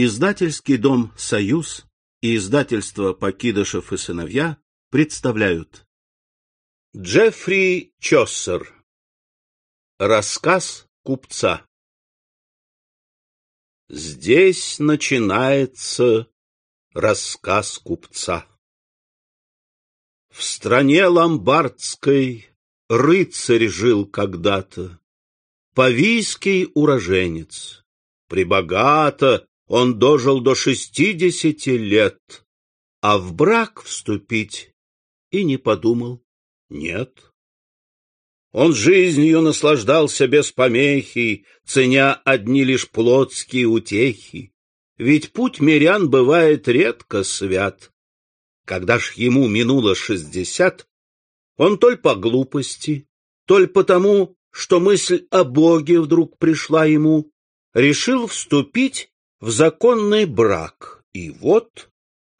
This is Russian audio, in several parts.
Издательский дом «Союз» и издательство «Покидышев и сыновья» представляют Джеффри Чоссер Рассказ купца Здесь начинается рассказ купца. В стране ломбардской рыцарь жил когда-то, Павийский уроженец. Прибогато он дожил до шестидесяти лет, а в брак вступить и не подумал нет. Он жизнью наслаждался без помехи, ценя одни лишь плотские утехи. Ведь путь мирян бывает редко свят. Когда ж ему минуло шестьдесят, он толь по глупости, толь потому, что мысль о Боге вдруг пришла ему, решил вступить в законный брак. И вот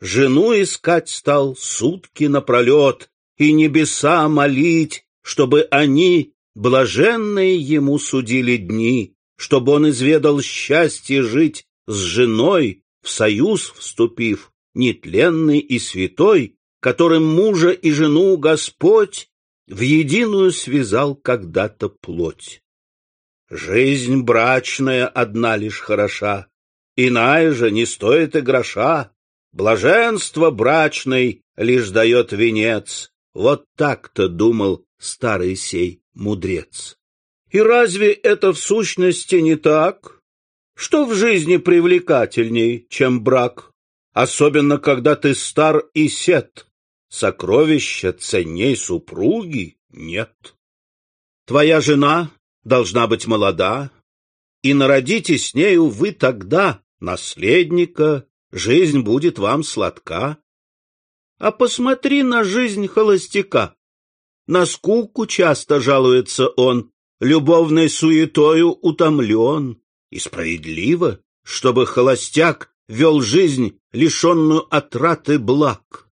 жену искать стал сутки напролет и небеса молить, чтобы они, блаженные ему, судили дни, чтобы он изведал счастье жить с женой, в союз вступив, нетленный и святой, которым мужа и жену Господь в единую связал когда-то плоть. Жизнь брачная одна лишь хороша, иная же не стоит и гроша. Блаженство брачной лишь дает венец. Вот так-то думал старый сей мудрец. И разве это в сущности не так? Что в жизни привлекательней, чем брак? Особенно, когда ты стар и сед. Сокровища ценней супруги нет. Твоя жена должна быть молода, и народите с нею вы тогда наследника, жизнь будет вам сладка. А посмотри на жизнь холостяка. На скуку часто жалуется он, любовной суетою утомлен. И справедливо, чтобы холостяк вел жизнь, лишенную отраты благ.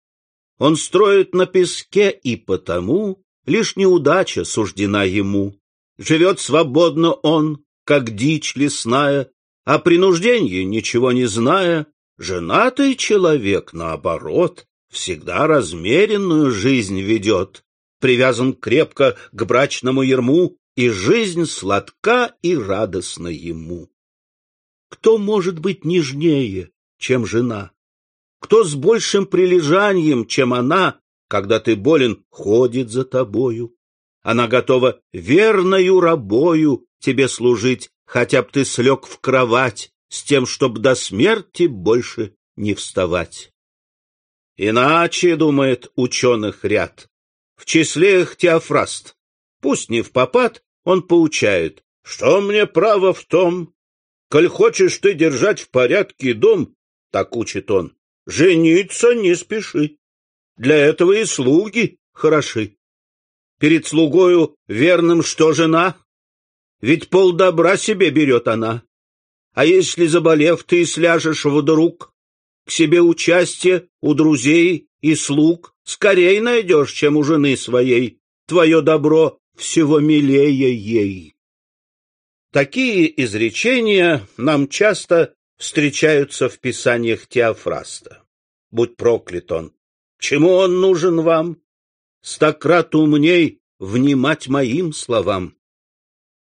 Он строит на песке, и потому лишь неудача суждена ему. Живет свободно он, как дичь лесная, о принуждении ничего не зная. Женатый человек, наоборот, всегда размеренную жизнь ведет, привязан крепко к брачному ерму, и жизнь сладка и радостна ему. Кто может быть нежнее, чем жена? Кто с большим прилежанием, чем она, когда ты болен, ходит за тобою? Она готова верною рабою тебе служить, хотя б ты слег в кровать, с тем, чтоб до смерти больше не вставать. Иначе, думает ученых ряд, в числе их Теофраст. Пусть не в попад, он поучает, что мне право в том, коль хочешь ты держать в порядке дом, так учит он, жениться не спеши. Для этого и слуги хороши перед слугою верным, что жена? Ведь пол добра себе берет она. А если, заболев, ты сляжешь вдруг, к себе участие у друзей и слуг скорей найдешь, чем у жены своей, твое добро всего милее ей. Такие изречения нам часто встречаются в писаниях Теофраста. Будь проклят он! Чему он нужен вам? стократ умней внимать моим словам.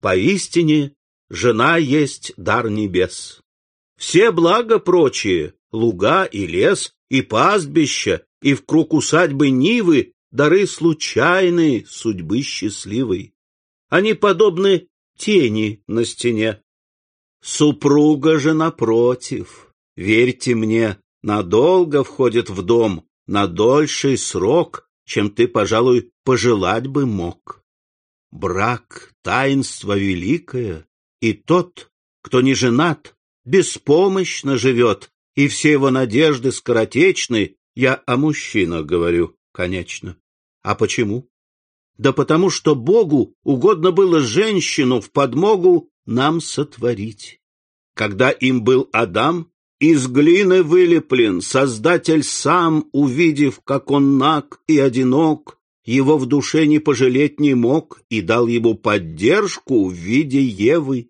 Поистине, жена есть дар небес. Все блага прочие, луга и лес, и пастбища, и в круг усадьбы Нивы дары случайные судьбы счастливой. Они подобны тени на стене. Супруга же напротив, верьте мне, надолго входит в дом, на дольший срок, чем ты, пожалуй, пожелать бы мог. Брак — таинство великое, и тот, кто не женат, беспомощно живет, и все его надежды скоротечны, я о мужчинах говорю, конечно. А почему? Да потому что Богу угодно было женщину в подмогу нам сотворить. Когда им был Адам, из глины вылеплен, Создатель сам, увидев, как он наг и одинок, его в душе не пожалеть не мог и дал ему поддержку в виде Евы.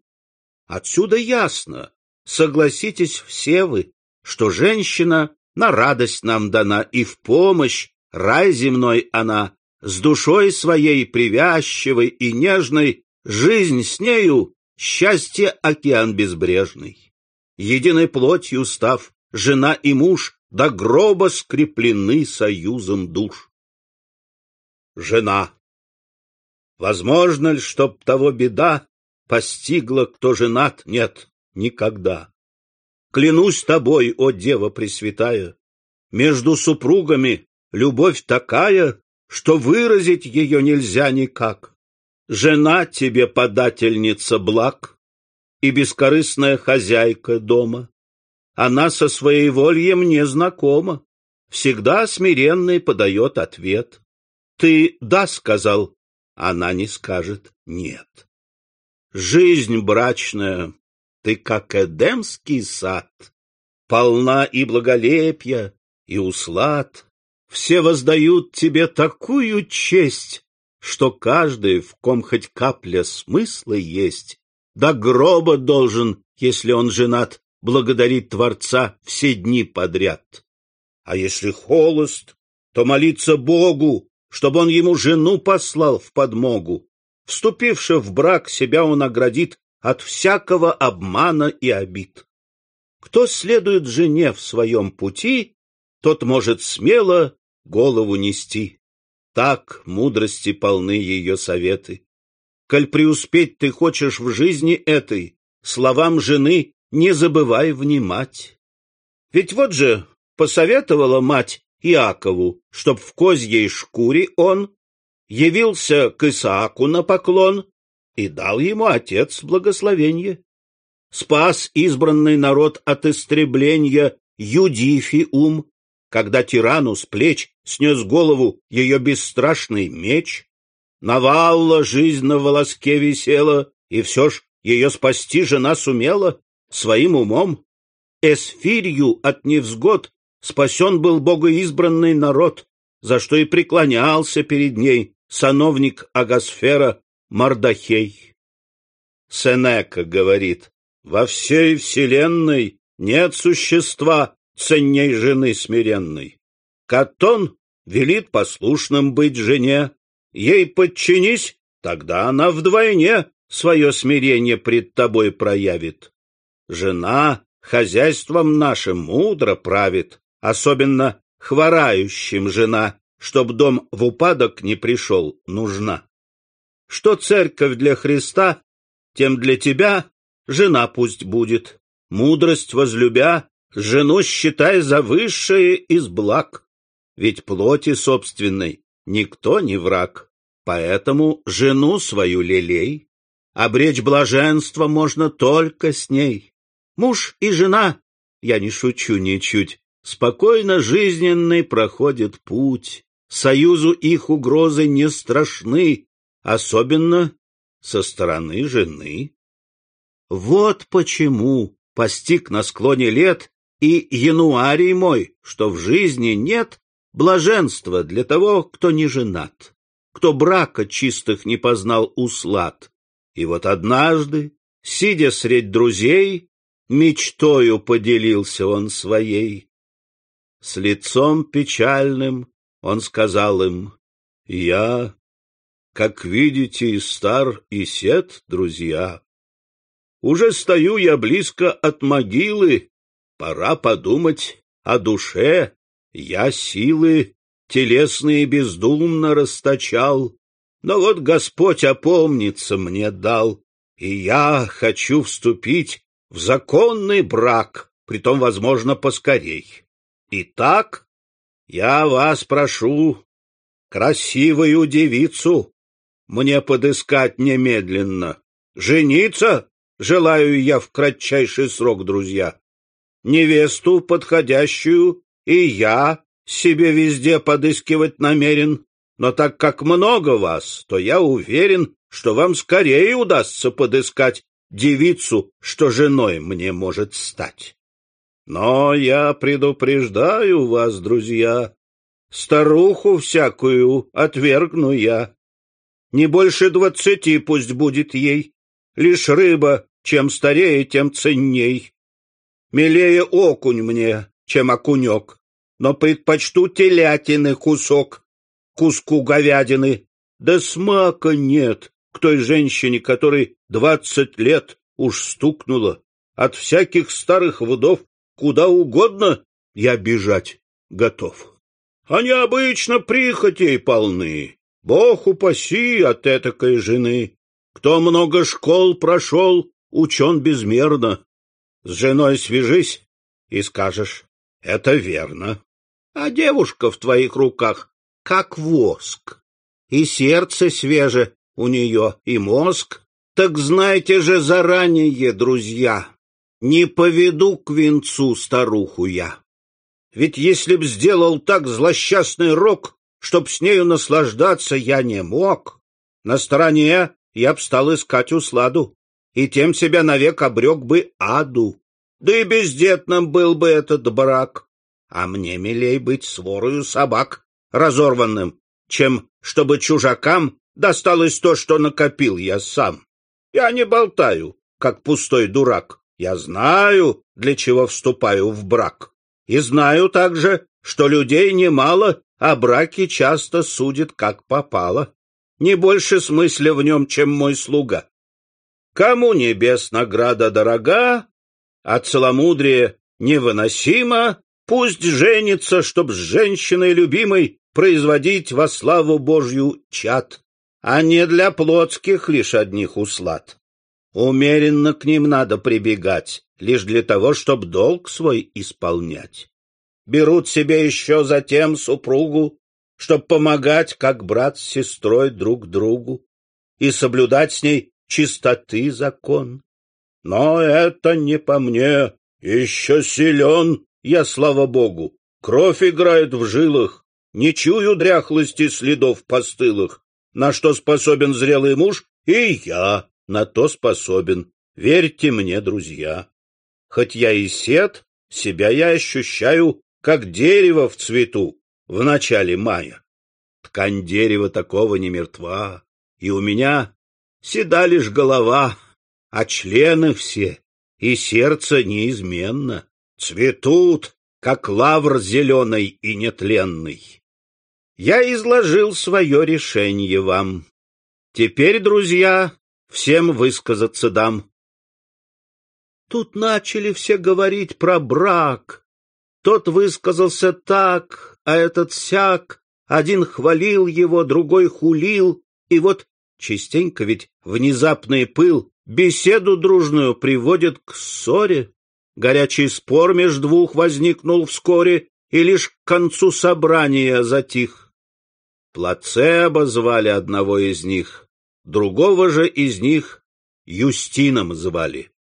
Отсюда ясно, согласитесь все вы, что женщина на радость нам дана, и в помощь рай земной она, с душой своей привязчивой и нежной, жизнь с нею, счастье океан безбрежный. Единой плотью став, жена и муж до гроба скреплены союзом душ. Жена. Возможно ли, чтоб того беда постигла, кто женат? Нет, никогда. Клянусь тобой, о Дева Пресвятая, между супругами любовь такая, что выразить ее нельзя никак. Жена тебе подательница благ и бескорыстная хозяйка дома. Она со своей вольем не знакома, всегда смиренный подает ответ. Ты «да» сказал, она не скажет «нет». Жизнь брачная, ты как Эдемский сад, полна и благолепия, и услад. Все воздают тебе такую честь, что каждый, в ком хоть капля смысла есть, до гроба должен, если он женат, благодарить Творца все дни подряд. А если холост, то молиться Богу, чтобы он ему жену послал в подмогу. Вступивши в брак, себя он оградит от всякого обмана и обид. Кто следует жене в своем пути, тот может смело голову нести. Так мудрости полны ее советы. Коль преуспеть ты хочешь в жизни этой, словам жены не забывай внимать. Ведь вот же посоветовала мать Иакову, чтоб в козьей шкуре он явился к Исааку на поклон и дал ему отец благословение. Спас избранный народ от истребления Юдифиум, когда тирану с плеч снес голову ее бесстрашный меч. Навалла жизнь на волоске висела, и все ж ее спасти жена сумела своим умом. Эсфирью от невзгод спасен был богоизбранный народ, за что и преклонялся перед ней сановник Агасфера Мардахей. Сенека говорит, во всей вселенной нет существа ценней жены смиренной. Катон велит послушным быть жене, ей подчинись, тогда она вдвойне свое смирение пред тобой проявит. Жена хозяйством нашим мудро правит, особенно хворающим жена, чтоб дом в упадок не пришел, нужна. Что церковь для Христа, тем для тебя жена пусть будет. Мудрость возлюбя, жену считай за высшее из благ. Ведь плоти собственной никто не враг, поэтому жену свою лелей. Обречь блаженство можно только с ней. Муж и жена, я не шучу ничуть, спокойно жизненный проходит путь. Союзу их угрозы не страшны, особенно со стороны жены. Вот почему постиг на склоне лет и януарий мой, что в жизни нет блаженства для того, кто не женат, кто брака чистых не познал услад. И вот однажды, сидя средь друзей, мечтою поделился он своей. С лицом печальным он сказал им, «Я как видите, и стар, и сед, друзья. Уже стою я близко от могилы, пора подумать о душе. Я силы телесные бездумно расточал, но вот Господь опомниться мне дал, и я хочу вступить в законный брак, притом, возможно, поскорей. Итак, я вас прошу, красивую девицу, мне подыскать немедленно. Жениться желаю я в кратчайший срок, друзья. Невесту подходящую и я себе везде подыскивать намерен, но так как много вас, то я уверен, что вам скорее удастся подыскать девицу, что женой мне может стать. Но я предупреждаю вас, друзья, старуху всякую отвергну я. Не больше двадцати пусть будет ей. Лишь рыба, чем старее, тем ценней. Милее окунь мне, чем окунек, но предпочту телятины кусок, куску говядины. Да смака нет к той женщине, которой двадцать лет уж стукнуло. От всяких старых вдов куда угодно я бежать готов. Они обычно прихотей полны. Бог упаси от этакой жены. Кто много школ прошел, учен безмерно. С женой свяжись и скажешь, это верно. А девушка в твоих руках как воск. И сердце свеже у нее, и мозг. Так знайте же заранее, друзья, не поведу к венцу старуху я. Ведь если б сделал так злосчастный рок, чтоб с нею наслаждаться я не мог, на стороне я б стал искать усладу и тем себя навек обрек бы аду. Да и бездетным был бы этот брак. А мне милей быть сворою собак, разорванным, чем чтобы чужакам досталось то, что накопил я сам. Я не болтаю, как пустой дурак. Я знаю, для чего вступаю в брак. И знаю также, что людей немало, а браки часто судят как попало. Не больше смысла в нем, чем мой слуга. Кому небес награда дорога, а целомудрие невыносимо, пусть женится, чтоб с женщиной любимой производить во славу Божью чад, а не для плотских лишь одних услад. Умеренно к ним надо прибегать, лишь для того, чтоб долг свой исполнять. Берут себе еще затем супругу, чтоб помогать, как брат с сестрой друг другу, и соблюдать с ней чистоты закон. Но это не по мне, еще силен я, слава богу, кровь играет в жилах, не чую дряхлости следов постылых, на что способен зрелый муж, и я на то способен, верьте мне, друзья. Хоть я и сед, себя я ощущаю, как дерево в цвету в начале мая. Ткань дерева такого не мертва, и у меня седа лишь голова, а члены все и сердце неизменно цветут, как лавр зеленый и нетленный. Я изложил свое решение вам. Теперь, друзья, всем высказаться дам. Тут начали все говорить про брак. Тот высказался так, а этот сяк. Один хвалил его, другой хулил. И вот частенько ведь внезапный пыл беседу дружную приводит к ссоре. Горячий спор между двух возникнул вскоре, и лишь к концу собрания затих. Плацебо звали одного из них, другого же из них Юстином звали.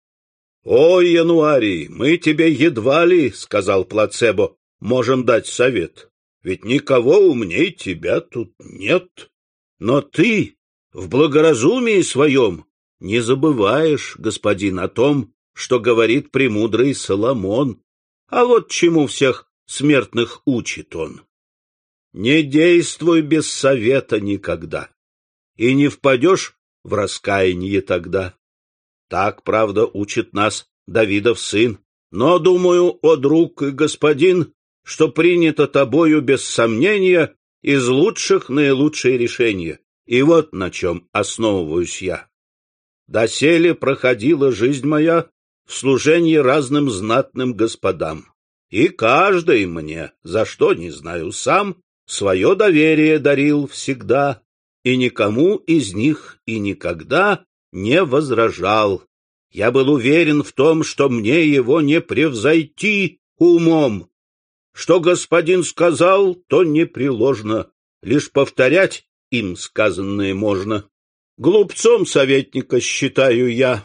— Ой, Януарий, мы тебе едва ли, — сказал Плацебо, — можем дать совет, ведь никого умней тебя тут нет. Но ты в благоразумии своем не забываешь, господин, о том, что говорит премудрый Соломон, а вот чему всех смертных учит он. Не действуй без совета никогда, и не впадешь в раскаяние тогда. Так, правда, учит нас Давидов сын. Но, думаю, о друг и господин, что принято тобою без сомнения из лучших наилучшее решение. И вот на чем основываюсь я. Доселе проходила жизнь моя в служении разным знатным господам. И каждый мне, за что не знаю сам, свое доверие дарил всегда, и никому из них и никогда не возражал. Я был уверен в том, что мне его не превзойти умом. Что господин сказал, то непреложно, лишь повторять им сказанное можно. Глупцом советника считаю я,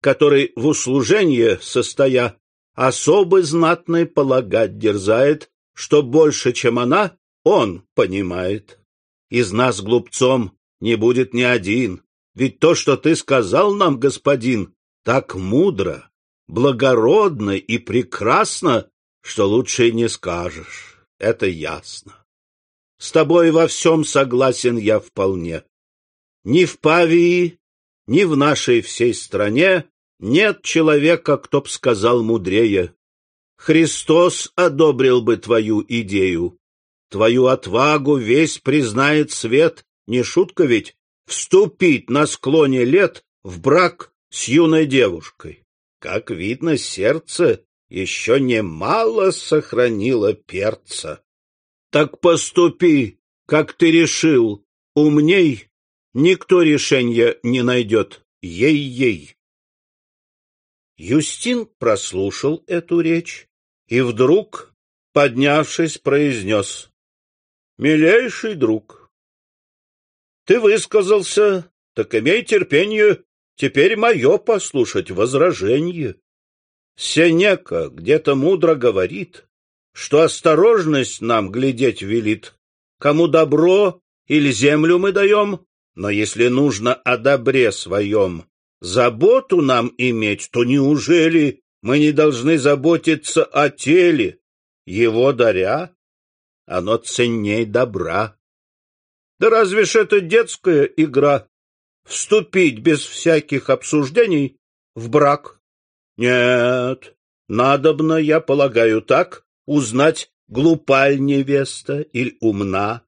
который в услужении состоя особо знатной полагать дерзает, что больше, чем она, он понимает. Из нас глупцом не будет ни один, ведь то, что ты сказал нам, господин, так мудро, благородно и прекрасно, что лучше не скажешь. Это ясно. С тобой во всем согласен я вполне. Ни в Павии, ни в нашей всей стране Нет человека, кто б сказал мудрее. Христос одобрил бы твою идею. Твою отвагу весь признает свет, не шутка ведь, вступить на склоне лет в брак с юной девушкой. Как видно, сердце еще немало сохранило перца. Так поступи, как ты решил, умней никто решения не найдет, ей-ей. Юстин прослушал эту речь и вдруг, поднявшись, произнес. — Милейший друг, ты высказался, так имей терпение теперь мое послушать возражение. Сенека где-то мудро говорит, что осторожность нам глядеть велит. Кому добро или землю мы даем, но если нужно о добре своем заботу нам иметь, то неужели мы не должны заботиться о теле, его даря? Оно ценней добра. Да разве ж это детская игра? Вступить без всяких обсуждений в брак? Нет, надобно, я полагаю, так узнать, глупа невеста или умна,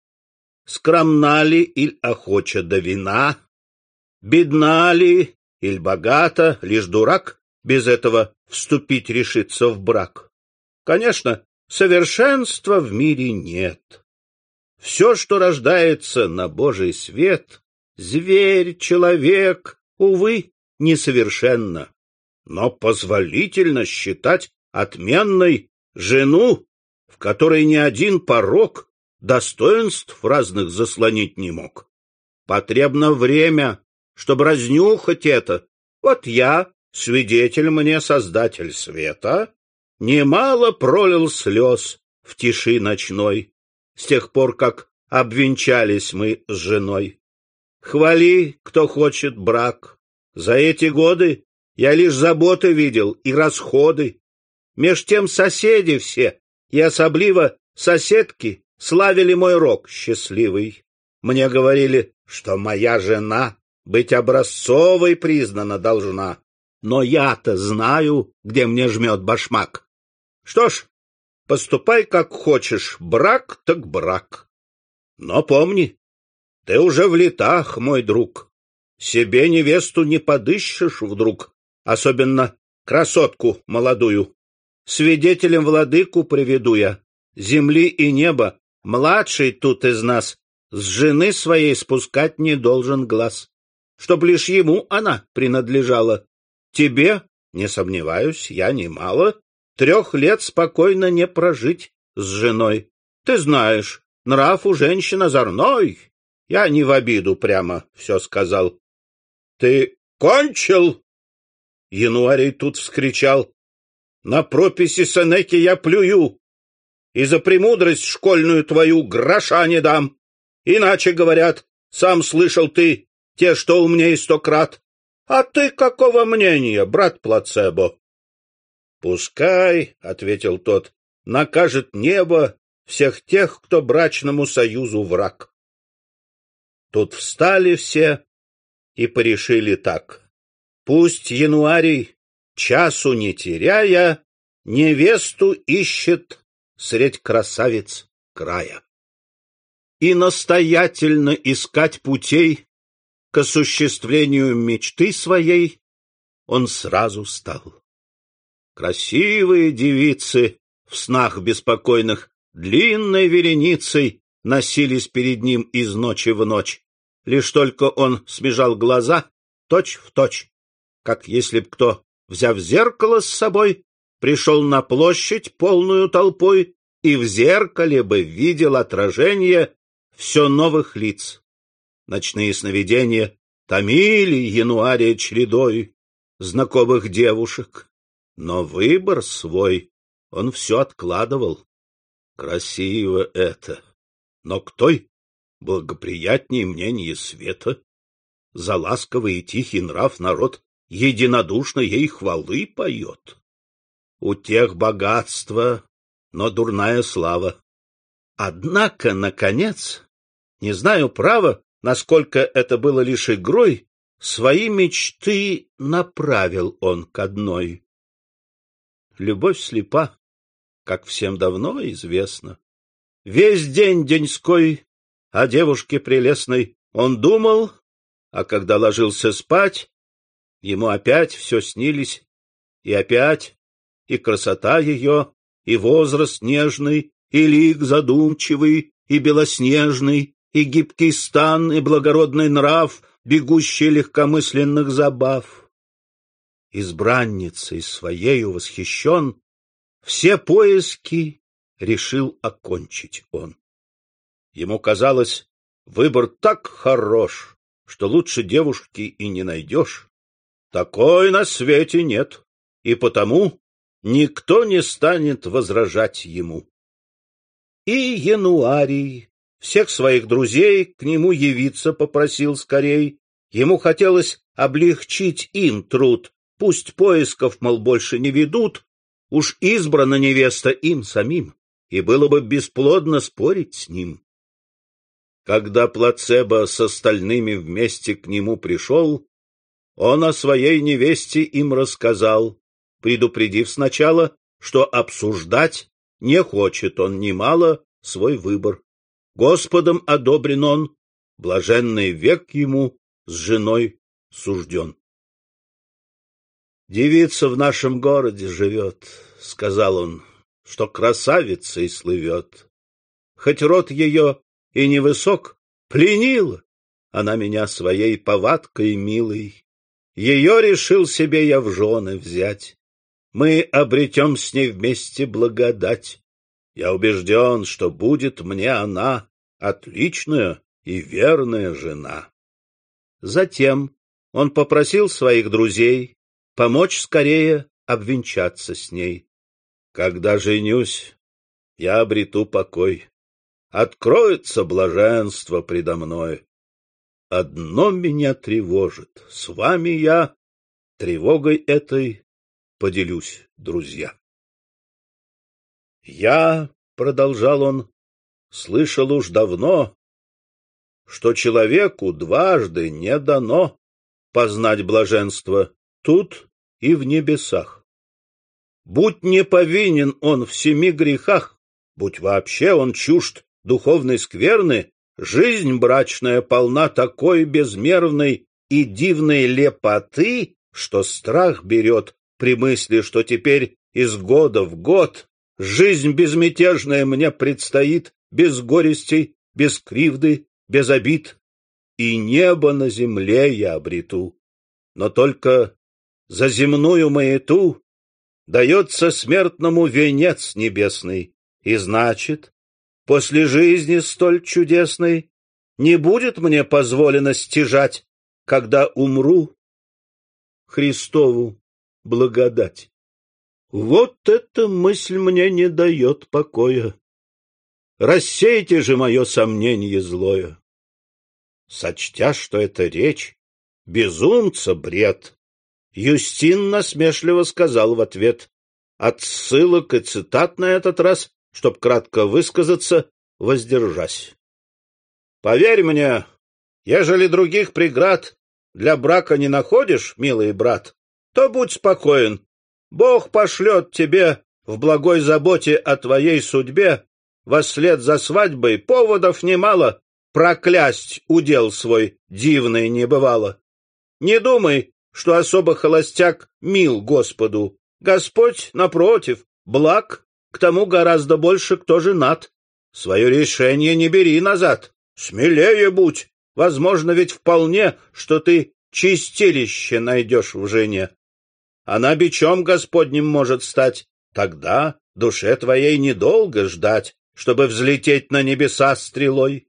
скромна ли или охоча до вина, бедна ли или богата, лишь дурак без этого вступить решится в брак. Конечно, совершенства в мире нет. Все, что рождается на Божий свет, зверь, человек, увы, несовершенно. Но позволительно считать отменной жену, в которой ни один порог достоинств разных заслонить не мог. Потребно время, чтобы разнюхать это. Вот я, свидетель мне, создатель света, немало пролил слез в тиши ночной, с тех пор, как обвенчались мы с женой. Хвали, кто хочет брак. За эти годы я лишь заботы видел и расходы. Меж тем соседи все, и особливо соседки, славили мой рок счастливый. Мне говорили, что моя жена быть образцовой признана должна. Но я-то знаю, где мне жмет башмак. Что ж, поступай как хочешь, брак так брак. Но помни, ты уже в летах, мой друг. Себе невесту не подыщешь вдруг, особенно красотку молодую. Свидетелем владыку приведу я, земли и неба, младший тут из нас, с жены своей спускать не должен глаз чтоб лишь ему она принадлежала. Тебе, не сомневаюсь, я немало, трех лет спокойно не прожить с женой. Ты знаешь, нрав у женщин озорной. Я не в обиду прямо все сказал. — Ты кончил? — Януарий тут вскричал. — На прописи Сенеки я плюю, и за премудрость школьную твою гроша не дам. Иначе, говорят, сам слышал ты, те, что умнее сто крат. А ты какого мнения, брат Плацебо? — Пускай, — ответил тот, — накажет небо всех тех, кто брачному союзу враг. Тут встали все и порешили так. Пусть януарий, часу не теряя, невесту ищет средь красавиц края. И настоятельно искать путей к осуществлению мечты своей он сразу стал. Красивые девицы в снах беспокойных длинной вереницей носились перед ним из ночи в ночь. Лишь только он смежал глаза точь в точь, как если б кто, взяв зеркало с собой, пришел на площадь полную толпой и в зеркале бы видел отражение все новых лиц. Ночные сновидения томили януария чередой знакомых девушек, но выбор свой он все откладывал. Красиво это, но к той благоприятнее мнение света. За ласковый и тихий нрав народ единодушно ей хвалы поет. У тех богатство, но дурная слава. Однако, наконец, не знаю права, насколько это было лишь игрой, Свои мечты направил он к одной. Любовь слепа, как всем давно известно. Весь день деньской о девушке прелестной он думал, а когда ложился спать, ему опять все снились, и опять и красота ее, и возраст нежный, и лик задумчивый, и белоснежный, и гибкий стан, и благородный нрав, бегущий легкомысленных забав. Избранницей своею восхищен, все поиски решил окончить он. Ему казалось, выбор так хорош, что лучше девушки и не найдешь. Такой на свете нет, и потому никто не станет возражать ему. И Януарий всех своих друзей к нему явиться попросил скорей. Ему хотелось облегчить им труд, пусть поисков, мол, больше не ведут, уж избрана невеста им самим, и было бы бесплодно спорить с ним. Когда плацебо с остальными вместе к нему пришел, он о своей невесте им рассказал, предупредив сначала, что обсуждать не хочет он немало свой выбор. Господом одобрен он, блаженный век ему с женой сужден. «Девица в нашем городе живет», — сказал он, — «что красавицей слывет. Хоть род ее и невысок, пленила она меня своей повадкой милой. Ее решил себе я в жены взять. Мы обретем с ней вместе благодать. Я убежден, что будет мне она отличная и верная жена. Затем он попросил своих друзей помочь скорее обвенчаться с ней. Когда женюсь, я обрету покой. Откроется блаженство предо мной. Одно меня тревожит. С вами я тревогой этой поделюсь, друзья. Я, — продолжал он, — слышал уж давно, что человеку дважды не дано познать блаженство тут и в небесах. Будь не повинен он в семи грехах, будь вообще он чужд духовной скверны, жизнь брачная полна такой безмерной и дивной лепоты, что страх берет при мысли, что теперь из года в год Жизнь безмятежная мне предстоит, без горестей, без кривды, без обид, и небо на земле я обрету. Но только за земную маяту дается смертному венец небесный, и значит, после жизни столь чудесной не будет мне позволено стяжать, когда умру, Христову благодать. Вот эта мысль мне не дает покоя. Рассейте же мое сомнение злое. Сочтя, что это речь, безумца бред, Юстин насмешливо сказал в ответ. От ссылок и цитат на этот раз, чтоб кратко высказаться, воздержась. Поверь мне, ежели других преград для брака не находишь, милый брат, то будь спокоен, Бог пошлет тебе в благой заботе о твоей судьбе вслед за свадьбой поводов немало проклясть удел свой дивный не бывало. Не думай, что особо холостяк мил Господу. Господь, напротив, благ, к тому гораздо больше, кто женат. Свое решение не бери назад, смелее будь. Возможно ведь вполне, что ты чистилище найдешь в жене она бичом Господним может стать. Тогда душе твоей недолго ждать, чтобы взлететь на небеса стрелой.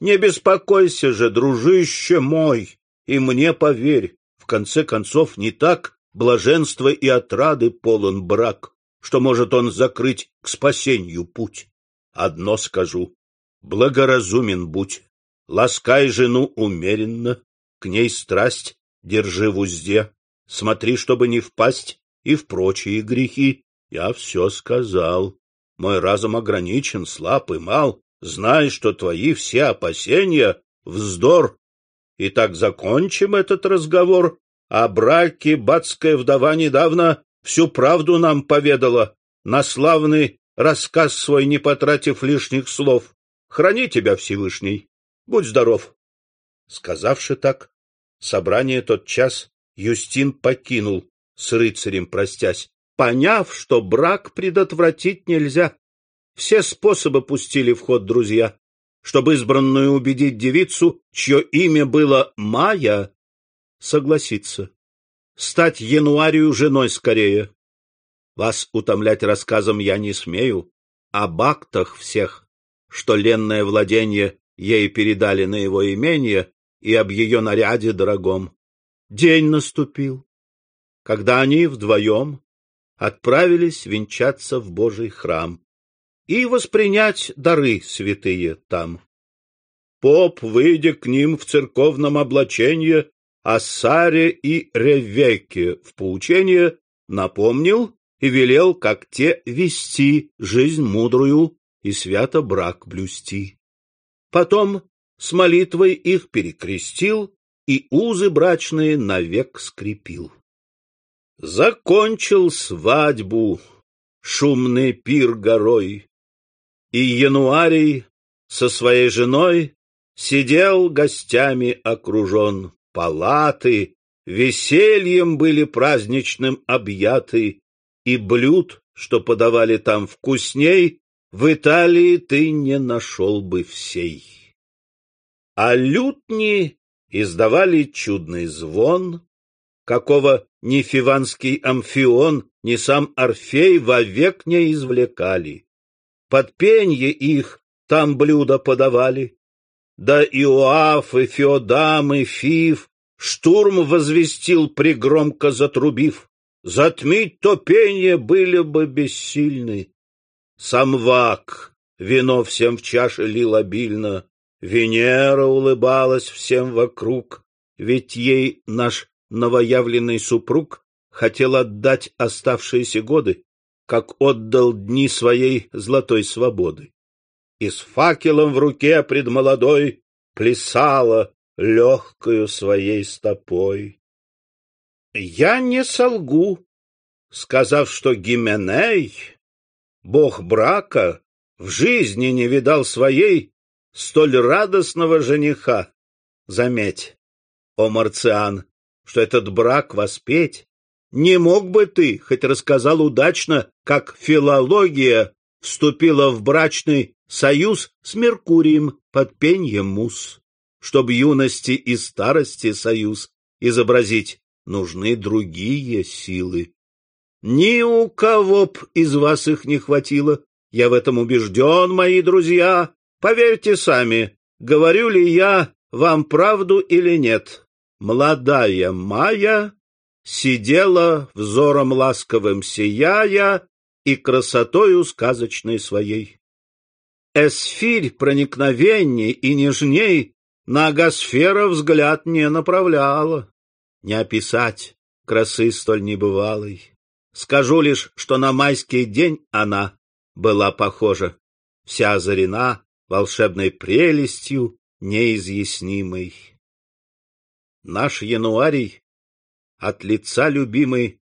Не беспокойся же, дружище мой, и мне поверь, конце концов не так блаженства и отрады полон брак, что может он закрыть к спасению путь. Одно скажу, благоразумен будь, ласкай жену умеренно, к ней страсть держи в узде, Смотри, чтобы не впасть и в прочие грехи. Я все сказал. Мой разум ограничен, слаб и мал. Знай, что твои все опасения — вздор. И так закончим этот разговор. О браке батская вдова недавно всю правду нам поведала, на славный рассказ свой не потратив лишних слов. Храни тебя, Всевышний, будь здоров. Сказавши так, собрание тот час Юстин покинул, с рыцарем простясь, поняв, что брак предотвратить нельзя. Все способы пустили в ход друзья, чтобы избранную убедить девицу, чье имя было Майя, согласиться, стать януарию женой скорее. Вас утомлять рассказом я не смею, об актах всех, что ленное владение ей передали на его имение и об ее наряде дорогом. День наступил, когда они вдвоем отправились венчаться в Божий храм и воспринять дары святые там. Поп, выйдя к ним в церковном облачении, о Саре и Ревекке в поучение, напомнил и велел, как те, вести жизнь мудрую и свято брак блюсти. Потом с молитвой их перекрестил и узы брачные навек скрепил. Закончил свадьбу шумный пир горой, и януарий со своей женой сидел гостями окружен. Палаты весельем были праздничным объяты, и блюд, что подавали там вкусней, в Италии ты не нашел бы всей. А лютни издавали чудный звон, какого ни фиванский амфион, ни сам Орфей вовек не извлекали. Под пенье их там блюда подавали. Да Иоаф, и Феодам, и Фив штурм возвестил, пригромко затрубив. Затмить то пенье были бы бессильны. Сам Вак вино всем в чаше лил обильно, Венера улыбалась всем вокруг, ведь ей наш новоявленный супруг хотел отдать оставшиеся годы, как отдал дни своей золотой свободы. И с факелом в руке пред молодой плясала легкою своей стопой. Я не солгу, сказав, что Гименей, бог брака, в жизни не видал своей столь радостного жениха. Заметь, о Марциан, что этот брак воспеть не мог бы ты, хоть рассказал удачно, как филология вступила в брачный союз с Меркурием под пеньем мус. Чтоб юности и старости союз изобразить, нужны другие силы. Ни у кого б из вас их не хватило, я в этом убежден, мои друзья. Поверьте сами, говорю ли я вам правду или нет. Молодая Майя сидела взором ласковым сияя и красотою сказочной своей. Эсфирь проникновенней и нежней на Агосфера взгляд не направляла. Не описать красы столь небывалой. Скажу лишь, что на майский день она была похожа, вся озарена волшебной прелестью неизъяснимой. Наш януарий от лица любимой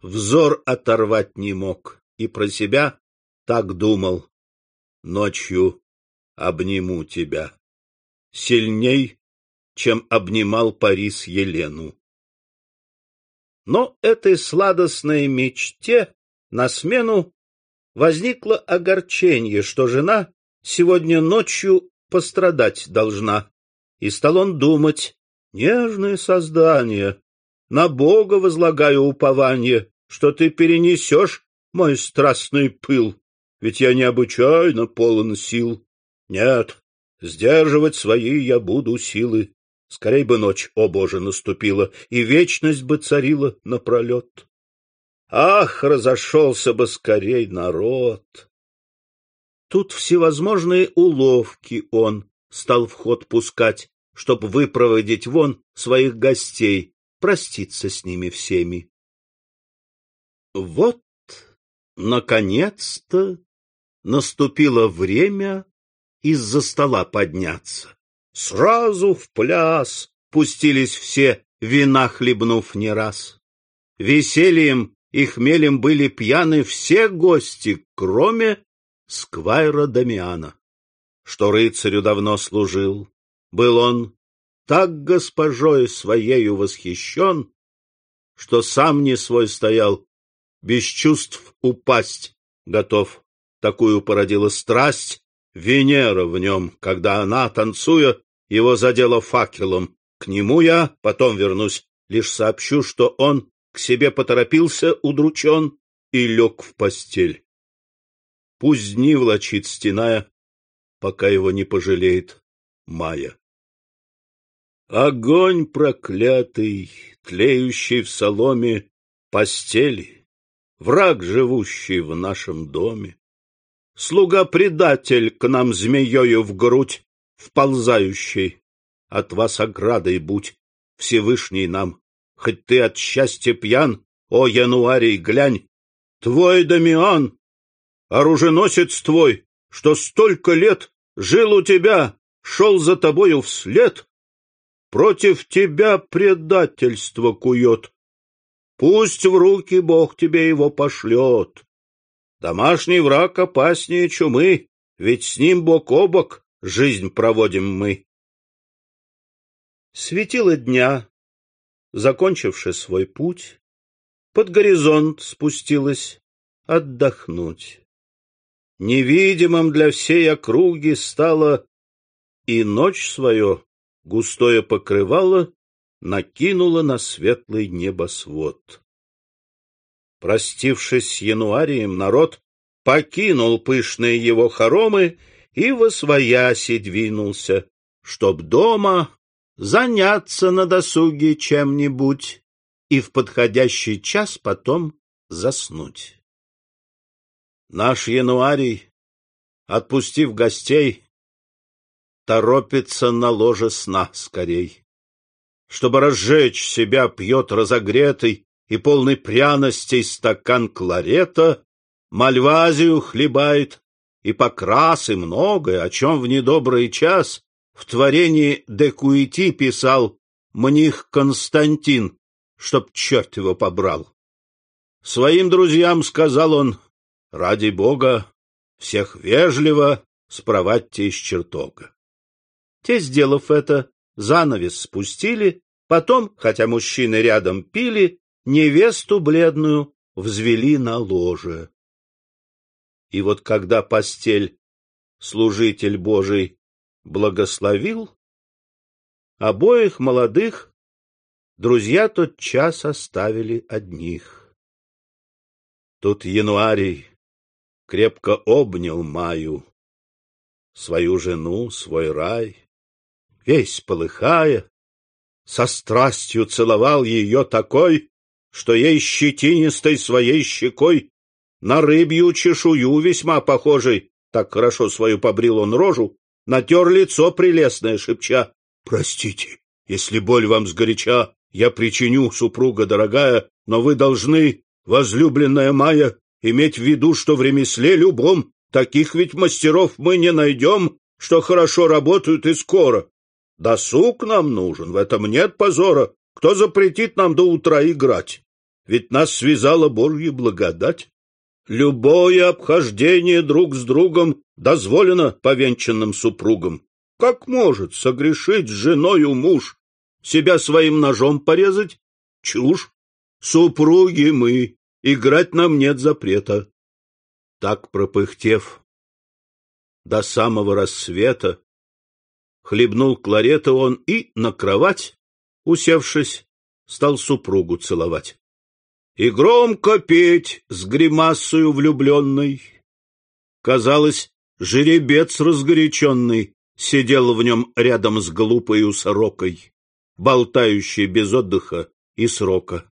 взор оторвать не мог и про себя так думал. Ночью обниму тебя сильней, чем обнимал Парис Елену. Но этой сладостной мечте на смену возникло огорчение, что жена сегодня ночью пострадать должна. И стал он думать, нежное создание, на Бога возлагаю упование, что ты перенесешь мой страстный пыл, ведь я необычайно полон сил. Нет, сдерживать свои я буду силы. Скорей бы ночь, о Боже, наступила, и вечность бы царила напролет. Ах, разошелся бы скорей народ! Тут всевозможные уловки он стал в ход пускать, чтоб выпроводить вон своих гостей, проститься с ними всеми. Вот, наконец-то, наступило время из-за стола подняться. Сразу в пляс, спустились все, вина хлебнув не раз. Весельем и хмелем были пьяны все гости, кроме Сквайра Дамиана, что рыцарю давно служил. Был он так госпожой своею восхищен, что сам не свой стоял, без чувств упасть готов. Такую породила страсть Венера в нем, когда она, танцуя, его задела факелом. К нему я потом вернусь, лишь сообщу, что он к себе поторопился, удручен, и лег в постель. Пусть дни влачит стеная, пока его не пожалеет Майя. Огонь проклятый, тлеющий в соломе постели, Враг, живущий в нашем доме. Слуга-предатель к нам змеёю в грудь, Вползающий, от вас оградой будь, Всевышний нам, хоть ты от счастья пьян, О, януарий, глянь, твой Дамиан, оруженосец твой, что столько лет жил у тебя, шел за тобою вслед, против тебя предательство кует. Пусть в руки Бог тебе его пошлет. Домашний враг опаснее чумы, ведь с ним бок о бок жизнь проводим мы. Светило дня, закончивши свой путь, под горизонт спустилась отдохнуть. Невидимым для всей округи стало и ночь свое густое покрывало накинула на светлый небосвод. Простившись с януарием, народ покинул пышные его хоромы и во свояси двинулся, чтоб дома заняться на досуге чем-нибудь и в подходящий час потом заснуть. Наш януарий, отпустив гостей, торопится на ложе сна скорей. Чтобы разжечь себя, пьет разогретый и полный пряностей стакан кларета, мальвазию хлебает и покрасы многое, о чем в недобрый час в творении Декуити писал мних Константин, чтоб черт его побрал. Своим друзьям сказал он, ради бога, всех вежливо спровадьте из чертога. Те, сделав это, занавес спустили, потом, хотя мужчины рядом пили, невесту бледную взвели на ложе. И вот когда постель служитель Божий благословил, обоих молодых друзья тот час оставили одних. Тут януарий крепко обнял Маю, свою жену, свой рай, весь полыхая, со страстью целовал ее такой, что ей щетинистой своей щекой на рыбью чешую весьма похожей, так хорошо свою побрил он рожу, натер лицо прелестное, шепча, «Простите, если боль вам сгоряча, я причиню, супруга дорогая, но вы должны, возлюбленная моя, иметь в виду, что в ремесле любом таких ведь мастеров мы не найдем, что хорошо работают и скоро. Досуг нам нужен, в этом нет позора. Кто запретит нам до утра играть? Ведь нас связала Божья благодать. Любое обхождение друг с другом дозволено повенчанным супругам. Как может согрешить с женою муж? Себя своим ножом порезать? Чушь. Супруги мы, играть нам нет запрета. Так пропыхтев до самого рассвета, хлебнул кларета он и на кровать, усевшись, стал супругу целовать. И громко петь с гримасою влюбленной. Казалось, жеребец разгоряченный сидел в нем рядом с глупою сорокой, болтающей без отдыха и срока.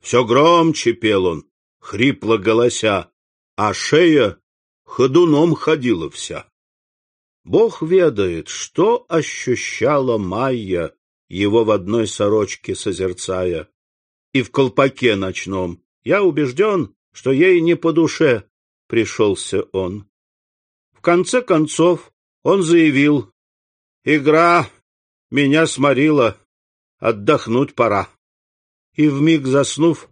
Все громче пел он, хрипло голося, а шея ходуном ходила вся. Бог ведает, что ощущала Майя, его в одной сорочке созерцая, и в колпаке ночном. Я убежден, что ей не по душе пришелся он. В конце концов он заявил, «Игра меня сморила, отдохнуть пора. И вмиг заснув,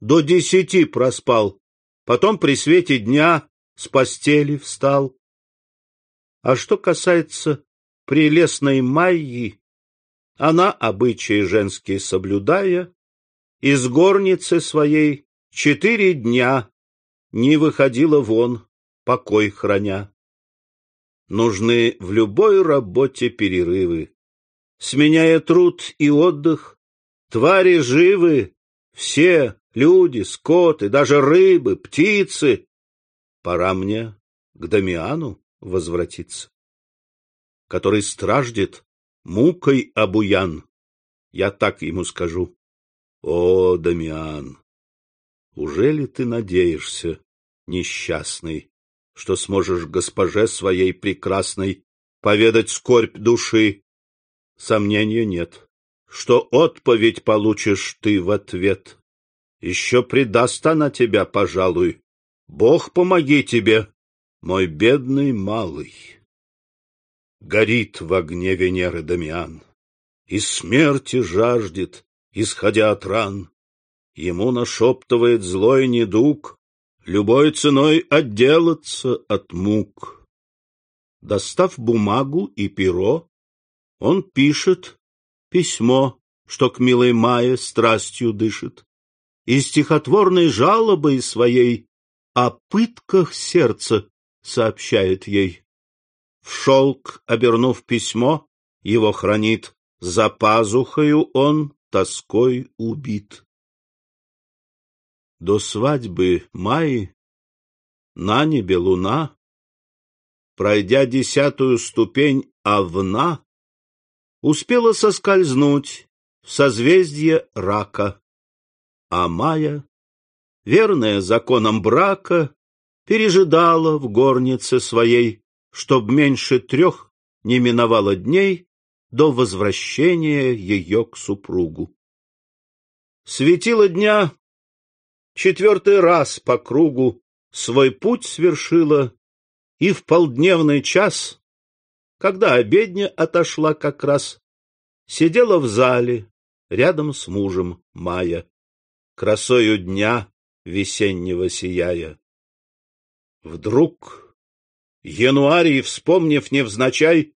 до десяти проспал, потом при свете дня с постели встал. А что касается прелестной Майи, она, обычаи женские соблюдая, из горницы своей четыре дня не выходила вон, покой храня. Нужны в любой работе перерывы. Сменяя труд и отдых, твари живы, все люди, скот и даже рыбы, птицы. Пора мне к Дамиану возвратиться, который страждет мукой обуян. Я так ему скажу. О, Дамиан, уже ли ты надеешься, несчастный, что сможешь госпоже своей прекрасной поведать скорбь души? Сомнения нет, что отповедь получишь ты в ответ. Еще предаст она тебя, пожалуй. Бог помоги тебе, мой бедный малый. Горит в огне Венеры Дамиан, и смерти жаждет, исходя от ран. Ему нашептывает злой недуг, любой ценой отделаться от мук. Достав бумагу и перо, он пишет письмо, что к милой Мае страстью дышит, и стихотворной жалобой своей о пытках сердца сообщает ей. В шелк, обернув письмо, его хранит, за пазухою он тоской убит. До свадьбы Майи на небе луна, пройдя десятую ступень Авна, успела соскользнуть в созвездие рака, а Майя, верная законам брака, пережидала в горнице своей, чтоб меньше трех не миновало дней до возвращения ее к супругу. Светило дня четвертый раз по кругу свой путь свершила, и в полдневный час, когда обедня отошла как раз, сидела в зале рядом с мужем Майя, красою дня весеннего сияя. Вдруг Януарий, вспомнив невзначай,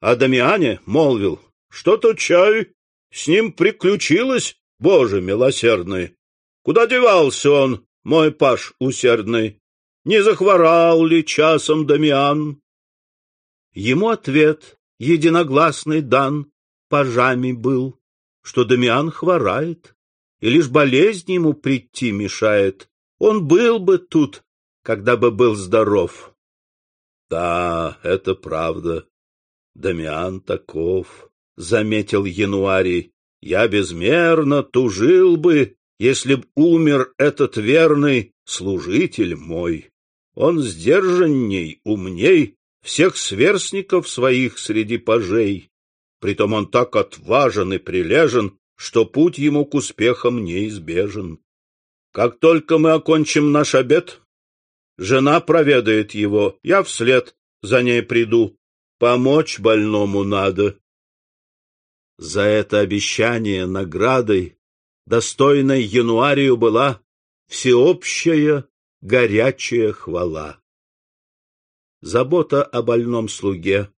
о Дамиане молвил, что-то чай с ним приключилось, Боже милосердный. Куда девался он, мой паш усердный? Не захворал ли часом Дамиан? Ему ответ единогласный дан пажами был, что Дамиан хворает, и лишь болезнь ему прийти мешает. Он был бы тут, когда бы был здоров. Да, это правда. Дамиан таков, — заметил Януарий. Я безмерно тужил бы, если б умер этот верный служитель мой. Он сдержанней, умней всех сверстников своих среди пажей. Притом он так отважен и прилежен, что путь ему к успехам неизбежен. Как только мы окончим наш обед, жена проведает его, я вслед за ней приду. Помочь больному надо. За это обещание наградой, достойной януарию, была всеобщая горячая хвала. Забота о больном слуге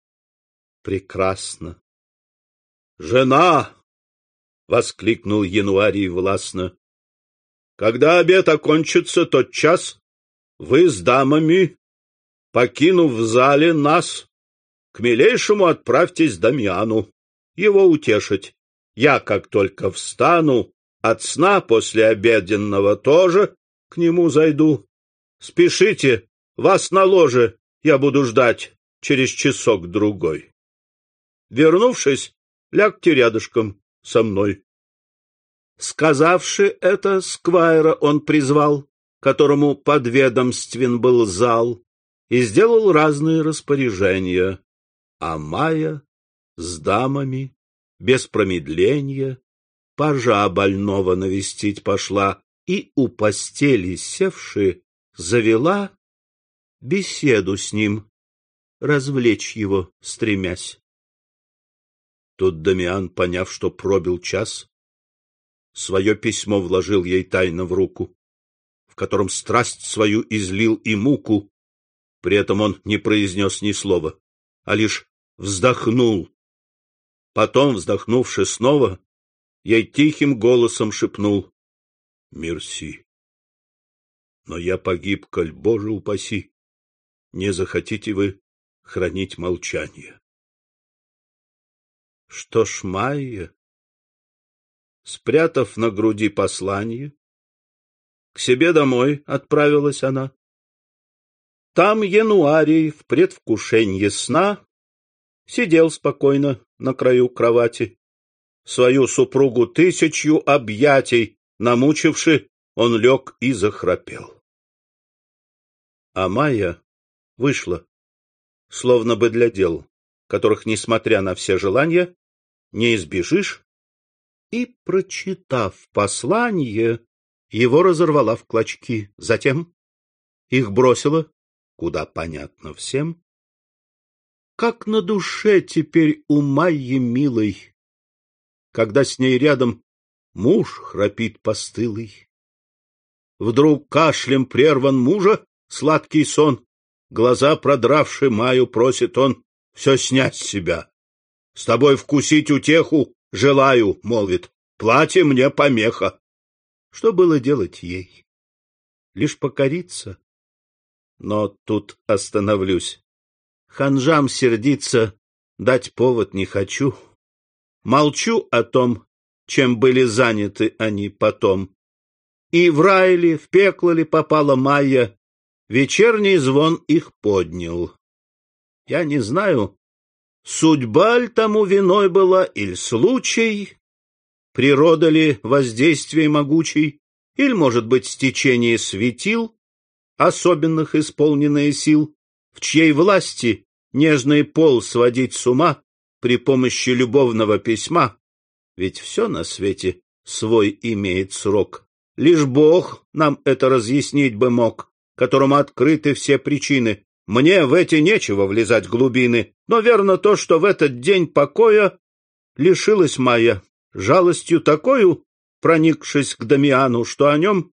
прекрасна. «Жена!» — воскликнул януарий властно. «Когда обед окончится, тот час вы с дамами, покинув в зале нас, к милейшему отправьтесь Дамьяну, его утешить. Я, как только встану, от сна после обеденного тоже к нему зайду. Спешите, вас на ложе я буду ждать через часок-другой. Вернувшись, лягте рядышком со мной. Сказавши это, сквайра он призвал, которому подведомствен был зал, и сделал разные распоряжения, а Майя с дамами, без промедления, пажа больного навестить пошла и у постели севши завела беседу с ним, развлечь его стремясь. Тут Дамиан, поняв, что пробил час, свое письмо вложил ей тайно в руку, котором страсть свою излил и муку. При этом он не произнес ни слова, а лишь вздохнул. Потом, вздохнувши снова, ей тихим голосом шепнул «Мерси». Но я погиб, коль, Боже упаси, не захотите вы хранить молчание. Что ж, Майя, спрятав на груди послание, к себе домой отправилась она. Там Януарий в предвкушенье сна сидел спокойно на краю кровати. Свою супругу тысячью объятий намучивши, он лег и захрапел. А Майя вышла, словно бы для дел, которых, несмотря на все желания, не избежишь, и, прочитав послание, его разорвала в клочки, затем их бросила, куда понятно всем, как на душе теперь у Майи милой, когда с ней рядом муж храпит постылый. Вдруг кашлем прерван мужа сладкий сон, глаза продравши Маю, просит он все снять с себя. С тобой вкусить утеху желаю, молвит, платье мне помеха. Что было делать ей? Лишь покориться. Но тут остановлюсь. Ханжам сердиться, дать повод не хочу. Молчу о том, чем были заняты они потом. И в рай ли, в пекло ли попала Майя, вечерний звон их поднял. Я не знаю, Судьба ль тому виной была, или случай? Природа ли воздействие могучий? Или, может быть, стечение светил, особенных исполненные сил, в чьей власти нежный пол сводить с ума при помощи любовного письма? Ведь все на свете свой имеет срок. Лишь Бог нам это разъяснить бы мог, которому открыты все причины, мне в эти нечего влезать глубины, но верно то, что в этот день покоя лишилась Майя, жалостью такою, проникшись к Дамиану, что о нем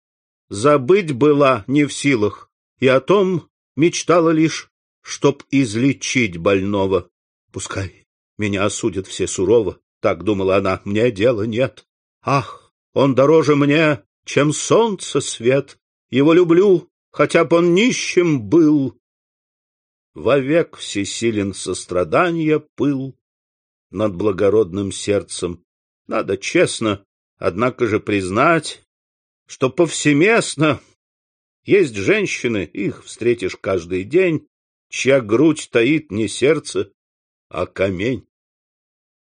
забыть была не в силах, и о том мечтала лишь, чтоб излечить больного. Пускай меня осудят все сурово, так думала она, мне дела нет. Ах, он дороже мне, чем солнце свет, его люблю, хотя б он нищим был, вовек всесилен сострадания пыл над благородным сердцем. Надо честно, однако же признать, что повсеместно есть женщины, их встретишь каждый день, чья грудь таит не сердце, а камень.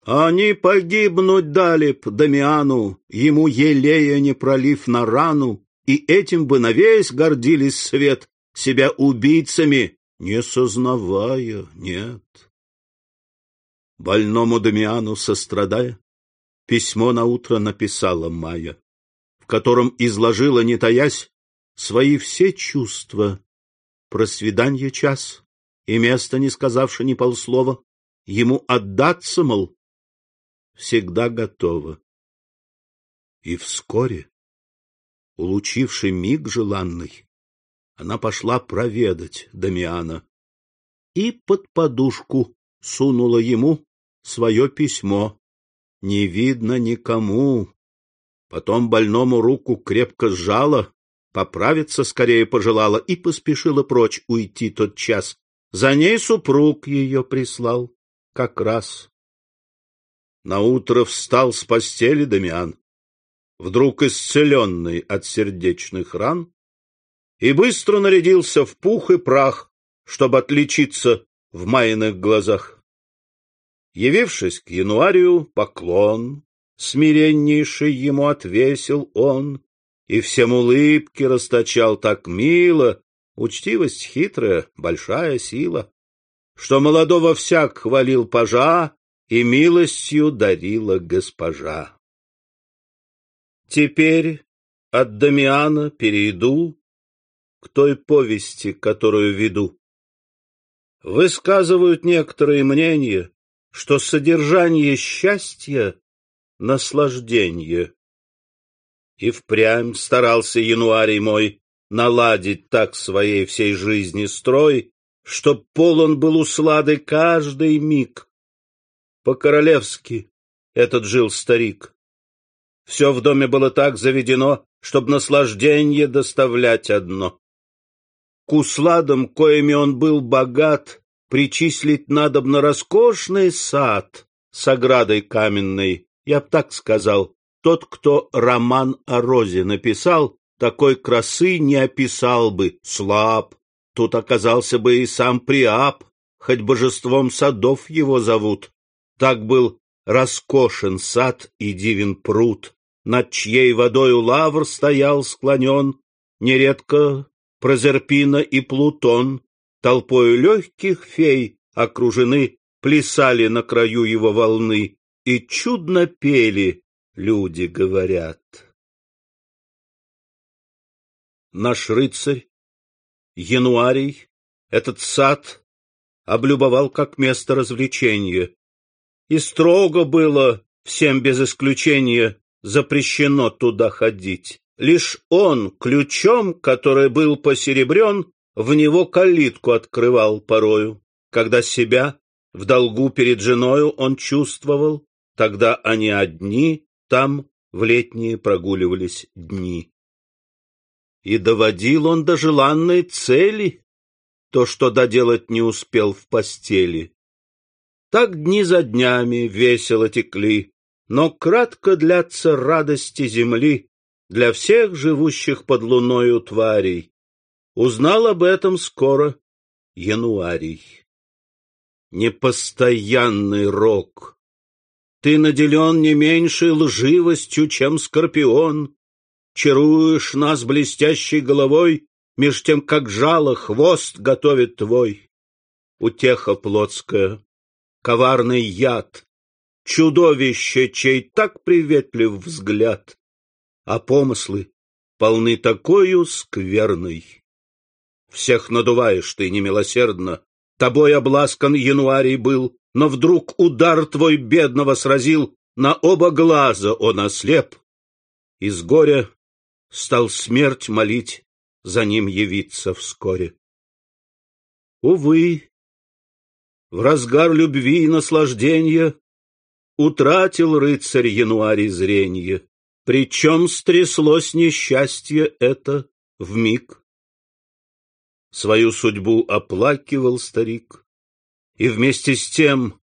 Они погибнуть дали б Дамиану, ему елея не пролив на рану, и этим бы навесь гордились свет, себя убийцами не сознавая, нет. Больному Дамиану сострадая, письмо на утро написала Майя, в котором изложила, не таясь, свои все чувства, про свиданье час и место, не сказавши ни полслова, ему отдаться, мол, всегда готова. И вскоре, улучивший миг желанный, она пошла проведать Дамиана и под подушку сунула ему свое письмо. Не видно никому. Потом больному руку крепко сжала, поправиться скорее пожелала и поспешила прочь уйти тот час. За ней супруг ее прислал как раз. Наутро встал с постели Дамиан, вдруг исцеленный от сердечных ран, и быстро нарядился в пух и прах, чтобы отличиться в майных глазах. Явившись к януарию, поклон смиреннейший ему отвесил он, и всем улыбки расточал так мило, учтивость хитрая, большая сила, что молодого всяк хвалил пажа и милостью дарила госпожа. Теперь от Дамиана перейду к той повести, которую веду. Высказывают некоторые мнения, что содержание счастья — наслаждение. И впрямь старался януарий мой наладить так своей всей жизни строй, чтоб полон был услады каждый миг. По-королевски этот жил старик. Все в доме было так заведено, чтоб наслаждение доставлять одно. К усладам, коими он был богат, причислить надобно роскошный сад с оградой каменной. Я б так сказал, тот, кто роман о розе написал, такой красы не описал бы, слаб. Тут оказался бы и сам Приап, хоть божеством садов его зовут. Так был роскошен сад и дивен пруд, над чьей водою лавр стоял склонен, нередко Прозерпина и Плутон, толпою легких фей окружены, плясали на краю его волны и чудно пели, люди говорят. Наш рыцарь, Януарий, этот сад облюбовал как место развлечения, и строго было всем без исключения запрещено туда ходить. Лишь он ключом, который был посеребрен, в него калитку открывал порою. Когда себя в долгу перед женою он чувствовал, тогда они одни там в летние прогуливались дни. И доводил он до желанной цели то, что доделать не успел в постели. Так дни за днями весело текли, но кратко длятся радости земли, для всех живущих под луною тварей. Узнал об этом скоро януарий. Непостоянный рок. Ты наделен не меньшей лживостью, чем скорпион. Чаруешь нас блестящей головой, меж тем, как жало хвост готовит твой. Утеха плотская, коварный яд, чудовище, чей так приветлив взгляд а помыслы полны такою скверной. Всех надуваешь ты немилосердно, тобой обласкан януарий был, но вдруг удар твой бедного сразил, на оба глаза он ослеп. Из горя стал смерть молить, за ним явиться вскоре. Увы, в разгар любви и наслаждения утратил рыцарь януарий зрение. Причем стряслось несчастье это в миг. Свою судьбу оплакивал старик, и вместе с тем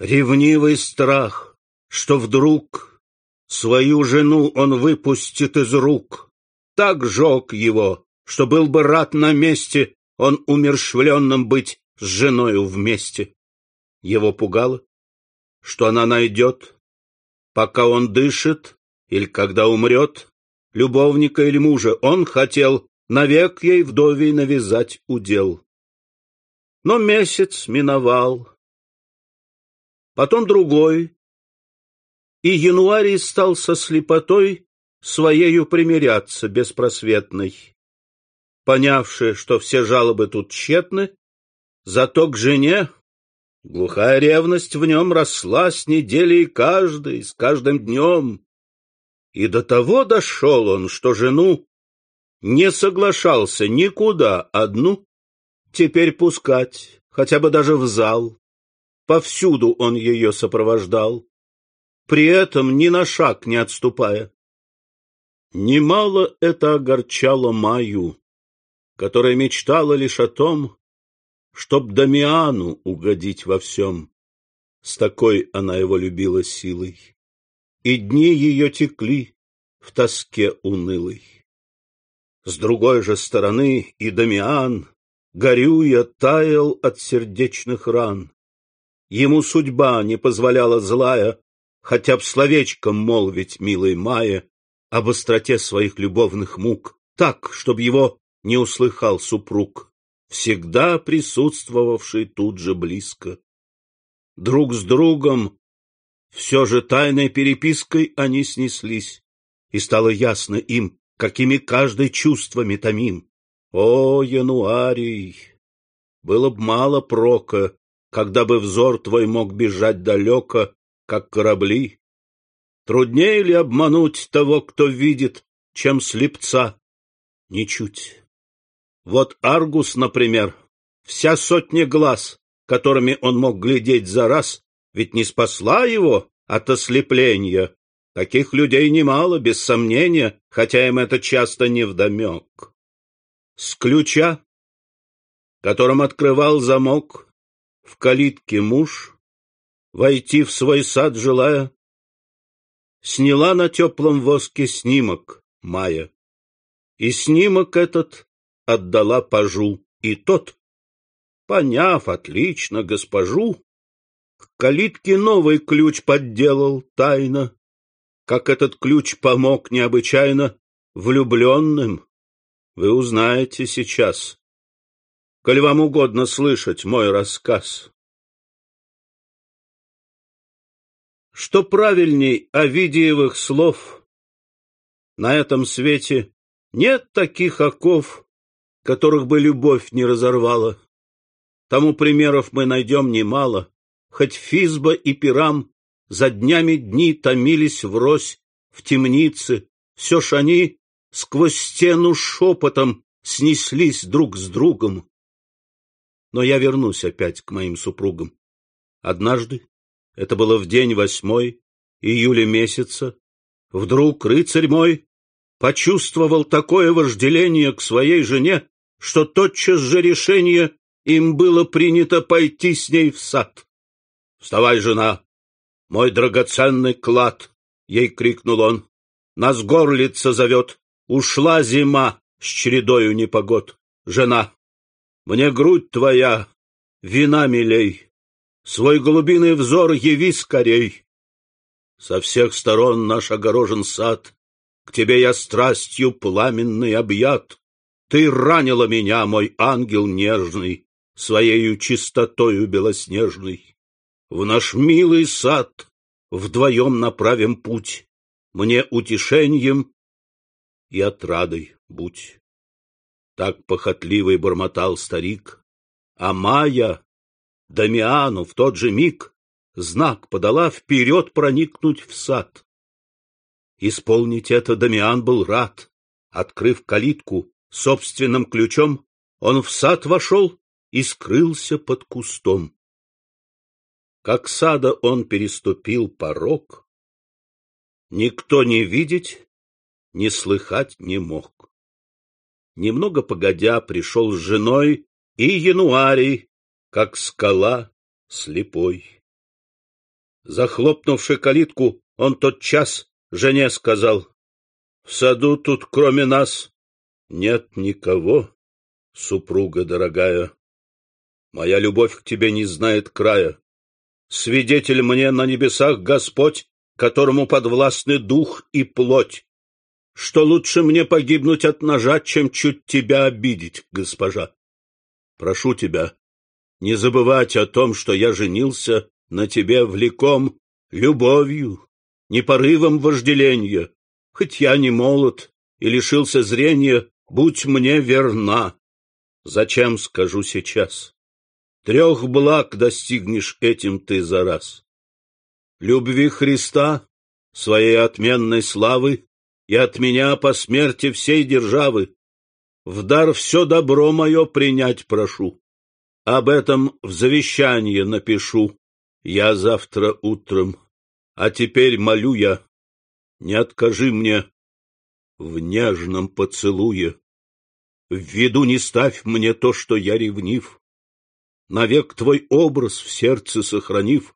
ревнивый страх, что вдруг свою жену он выпустит из рук, так жег его, что был бы рад на месте он умершвленным быть с женою вместе. Его пугало, что она найдет, пока он дышит, или когда умрет, любовника или мужа, он хотел навек ей вдовей навязать удел. Но месяц миновал, потом другой, и януарий стал со слепотой своею примиряться беспросветной. Понявши, что все жалобы тут тщетны, зато к жене глухая ревность в нем росла с неделей каждой, с каждым днем. И до того дошел он, что жену не соглашался никуда одну теперь пускать, хотя бы даже в зал. Повсюду он ее сопровождал, при этом ни на шаг не отступая. Немало это огорчало Маю, которая мечтала лишь о том, чтоб Дамиану угодить во всем. С такой она его любила силой и дни ее текли в тоске унылой. С другой же стороны и Дамиан, горюя, таял от сердечных ран. Ему судьба не позволяла злая, хотя б словечком молвить, милой Майе, об остроте своих любовных мук, так, чтоб его не услыхал супруг, всегда присутствовавший тут же близко. Друг с другом все же тайной перепиской они снеслись, и стало ясно им, какими каждой чувствами томим. О, януарий! Было б мало прока, когда бы взор твой мог бежать далеко, как корабли? Труднее ли обмануть того, кто видит, чем слепца? Ничуть. Вот Аргус, например, вся сотня глаз, которыми он мог глядеть за раз, ведь не спасла его от ослепления. Таких людей немало, без сомнения, хотя им это часто невдомек. С ключа, которым открывал замок, в калитке муж, войти в свой сад желая, сняла на теплом воске снимок Майя. И снимок этот отдала пажу, и тот, поняв отлично госпожу, к калитке новый ключ подделал тайно. Как этот ключ помог необычайно влюбленным, вы узнаете сейчас, коль вам угодно слышать мой рассказ. Что правильней Овидиевых слов? На этом свете нет таких оков, которых бы любовь не разорвала. Тому примеров мы найдем немало, хоть Физба и Пирам за днями дни томились врозь в темнице, все ж они сквозь стену шепотом снеслись друг с другом. Но я вернусь опять к моим супругам. Однажды, это было в день восьмой июля месяца, вдруг рыцарь мой почувствовал такое вожделение к своей жене, что тотчас же решение им было принято пойти с ней в сад. — Вставай, жена! Мой драгоценный клад! — ей крикнул он. — Нас горлица зовет. Ушла зима с чередою непогод. Жена, мне грудь твоя, вина милей, Свой голубиный взор яви скорей. Со всех сторон наш огорожен сад, К тебе я страстью пламенный объят. Ты ранила меня, мой ангел нежный, Своею чистотою белоснежной. В наш милый сад вдвоем направим путь, Мне утешением и отрадой будь. Так похотливый бормотал старик, а Майя Дамиану в тот же миг знак подала вперед проникнуть в сад. Исполнить это Дамиан был рад. Открыв калитку собственным ключом, он в сад вошел и скрылся под кустом. Как сада он переступил порог, никто не видеть не слыхать не мог. Немного погодя пришел с женой и януарий, как скала слепой. Захлопнувши калитку, он тот час жене сказал, «В саду тут кроме нас нет никого, супруга дорогая. Моя любовь к тебе не знает края. Свидетель мне на небесах Господь, которому подвластны дух и плоть что лучше мне погибнуть от ножа, чем чуть тебя обидеть, госпожа. Прошу тебя, не забывать о том, что я женился на тебе влеком любовью, не порывом вожделения. Хоть я не молод и лишился зрения, будь мне верна. Зачем, скажу сейчас? Трех благ достигнешь этим ты за раз. Любви Христа, своей отменной славы, и от меня по смерти всей державы. В дар все добро мое принять прошу. Об этом в завещание напишу я завтра утром. А теперь молю я, не откажи мне в нежном поцелуе. В виду не ставь мне то, что я ревнив. Навек твой образ в сердце сохранив,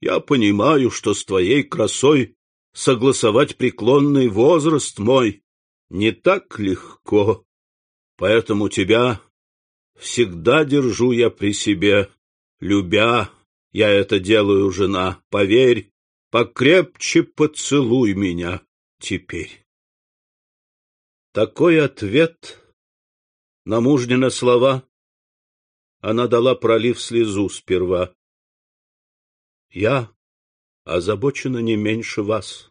я понимаю, что с твоей красой согласовать преклонный возраст мой не так легко, поэтому тебя всегда держу я при себе, любя, я это делаю, жена, поверь, покрепче поцелуй меня теперь. Такой ответ на мужнина слова она дала, пролив слезу сперва. Я озабочена не меньше вас.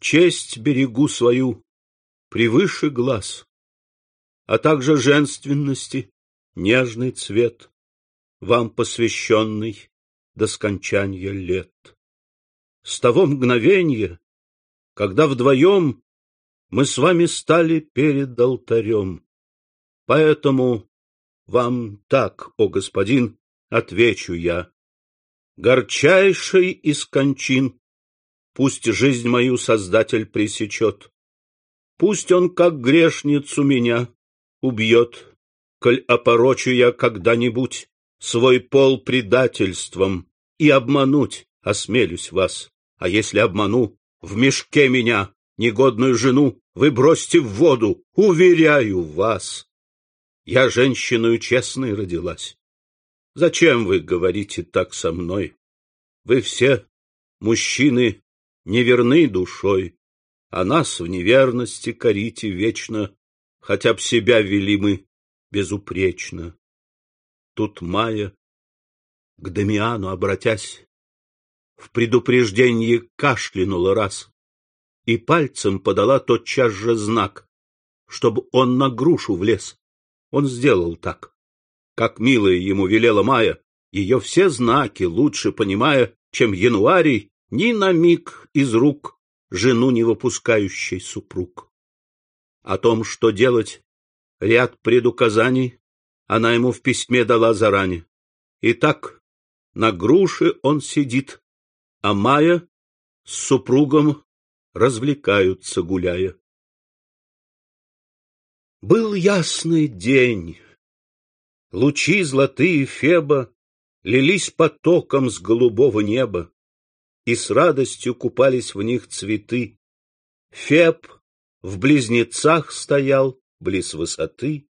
Честь берегу свою превыше глаз, а также женственности, нежный цвет. вам посвященный до скончания лет. С того мгновенья, когда вдвоем мы с вами стали перед алтарем. Поэтому вам так, о господин, отвечу я. Горчайший из кончин пусть жизнь мою Создатель пресечет. Пусть он, как грешницу, меня убьет, коль опорочу я когда-нибудь свой пол предательством и обмануть осмелюсь вас. А если обману, в мешке меня, негодную жену, вы бросьте в воду, уверяю вас. Я женщиной честной родилась. Зачем вы говорите так со мной? Вы все, мужчины, неверны душой, а нас в неверности корите вечно, хотя б себя вели мы безупречно. Тут Майя, к Дамиану обратясь, в предупреждении кашлянула раз и пальцем подала тотчас же знак, чтобы он на грушу влез. Он сделал так. Как милая ему велела Майя, ее все знаки, лучше понимая, чем януарий, ни на миг из рук жену не выпускающий супруг. О том, что делать, ряд предуказаний она ему в письме дала заранее. Итак, на груше он сидит, а Майя с супругом развлекаются, гуляя. Был ясный день. Лучи золотые Феба лились потоком с голубого неба и с радостью купались в них цветы. Феб в близнецах стоял, близ высоты,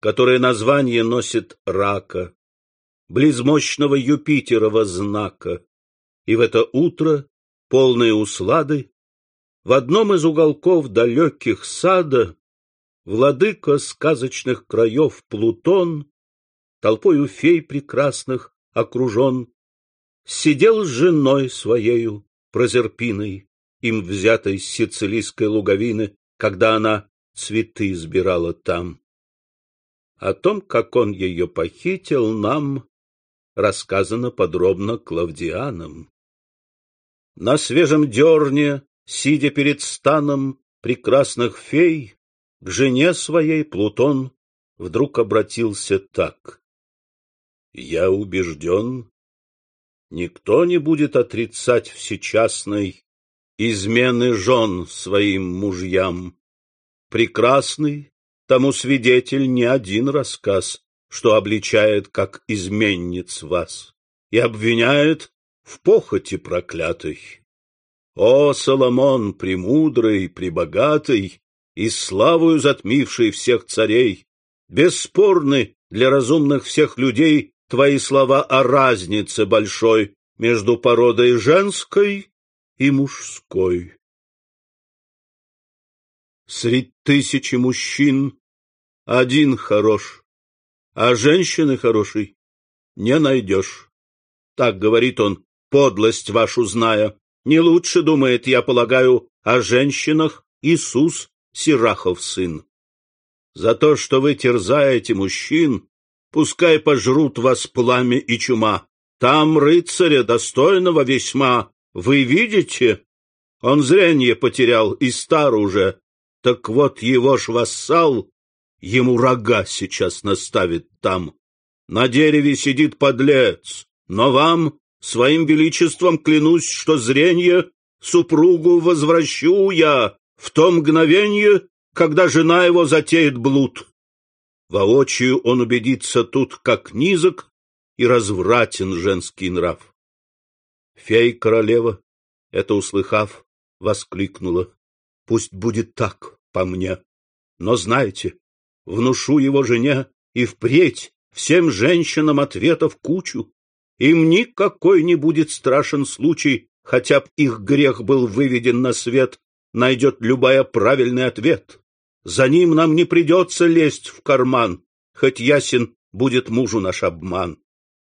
которая название носит рака, близ мощного Юпитерова знака, и в это утро, полные услады, в одном из уголков далеких сада владыка сказочных краев Плутон, толпою фей прекрасных окружен, сидел с женой своею, Прозерпиной, им взятой с сицилийской луговины, когда она цветы сбирала там. О том, как он ее похитил, нам рассказано подробно Клавдианом. На свежем дерне, сидя перед станом прекрасных фей, к жене своей Плутон вдруг обратился так. Я убежден, Никто не будет отрицать всечастной измены жен своим мужьям. Прекрасный тому свидетель не один рассказ, что обличает как изменниц вас и обвиняет в похоти проклятой. О, Соломон, премудрый, пребогатый и славою затмивший всех царей, бесспорны для разумных всех людей твои слова о разнице большой между породой женской и мужской. Средь тысячи мужчин один хорош, а женщины хорошей не найдешь. Так говорит он, подлость вашу зная. Не лучше, думает, я полагаю, о женщинах Иисус, Сирахов сын. За то, что вы терзаете мужчин, Пускай пожрут вас пламя и чума. Там рыцаря достойного весьма. Вы видите? Он зрение потерял и стар уже. Так вот его ж вассал ему рога сейчас наставит там. На дереве сидит подлец, но вам своим величеством клянусь, что зрение супругу возвращу я в то мгновенье, когда жена его затеет блуд. Воочию он убедится тут, как низок и развратен женский нрав. Фей-королева, это услыхав, воскликнула. Пусть будет так по мне. Но знайте, внушу его жене и впредь всем женщинам ответов кучу. Им никакой не будет страшен случай, хотя б их грех был выведен на свет, найдет любая правильный ответ. За ним нам не придется лезть в карман, хоть ясен будет мужу наш обман.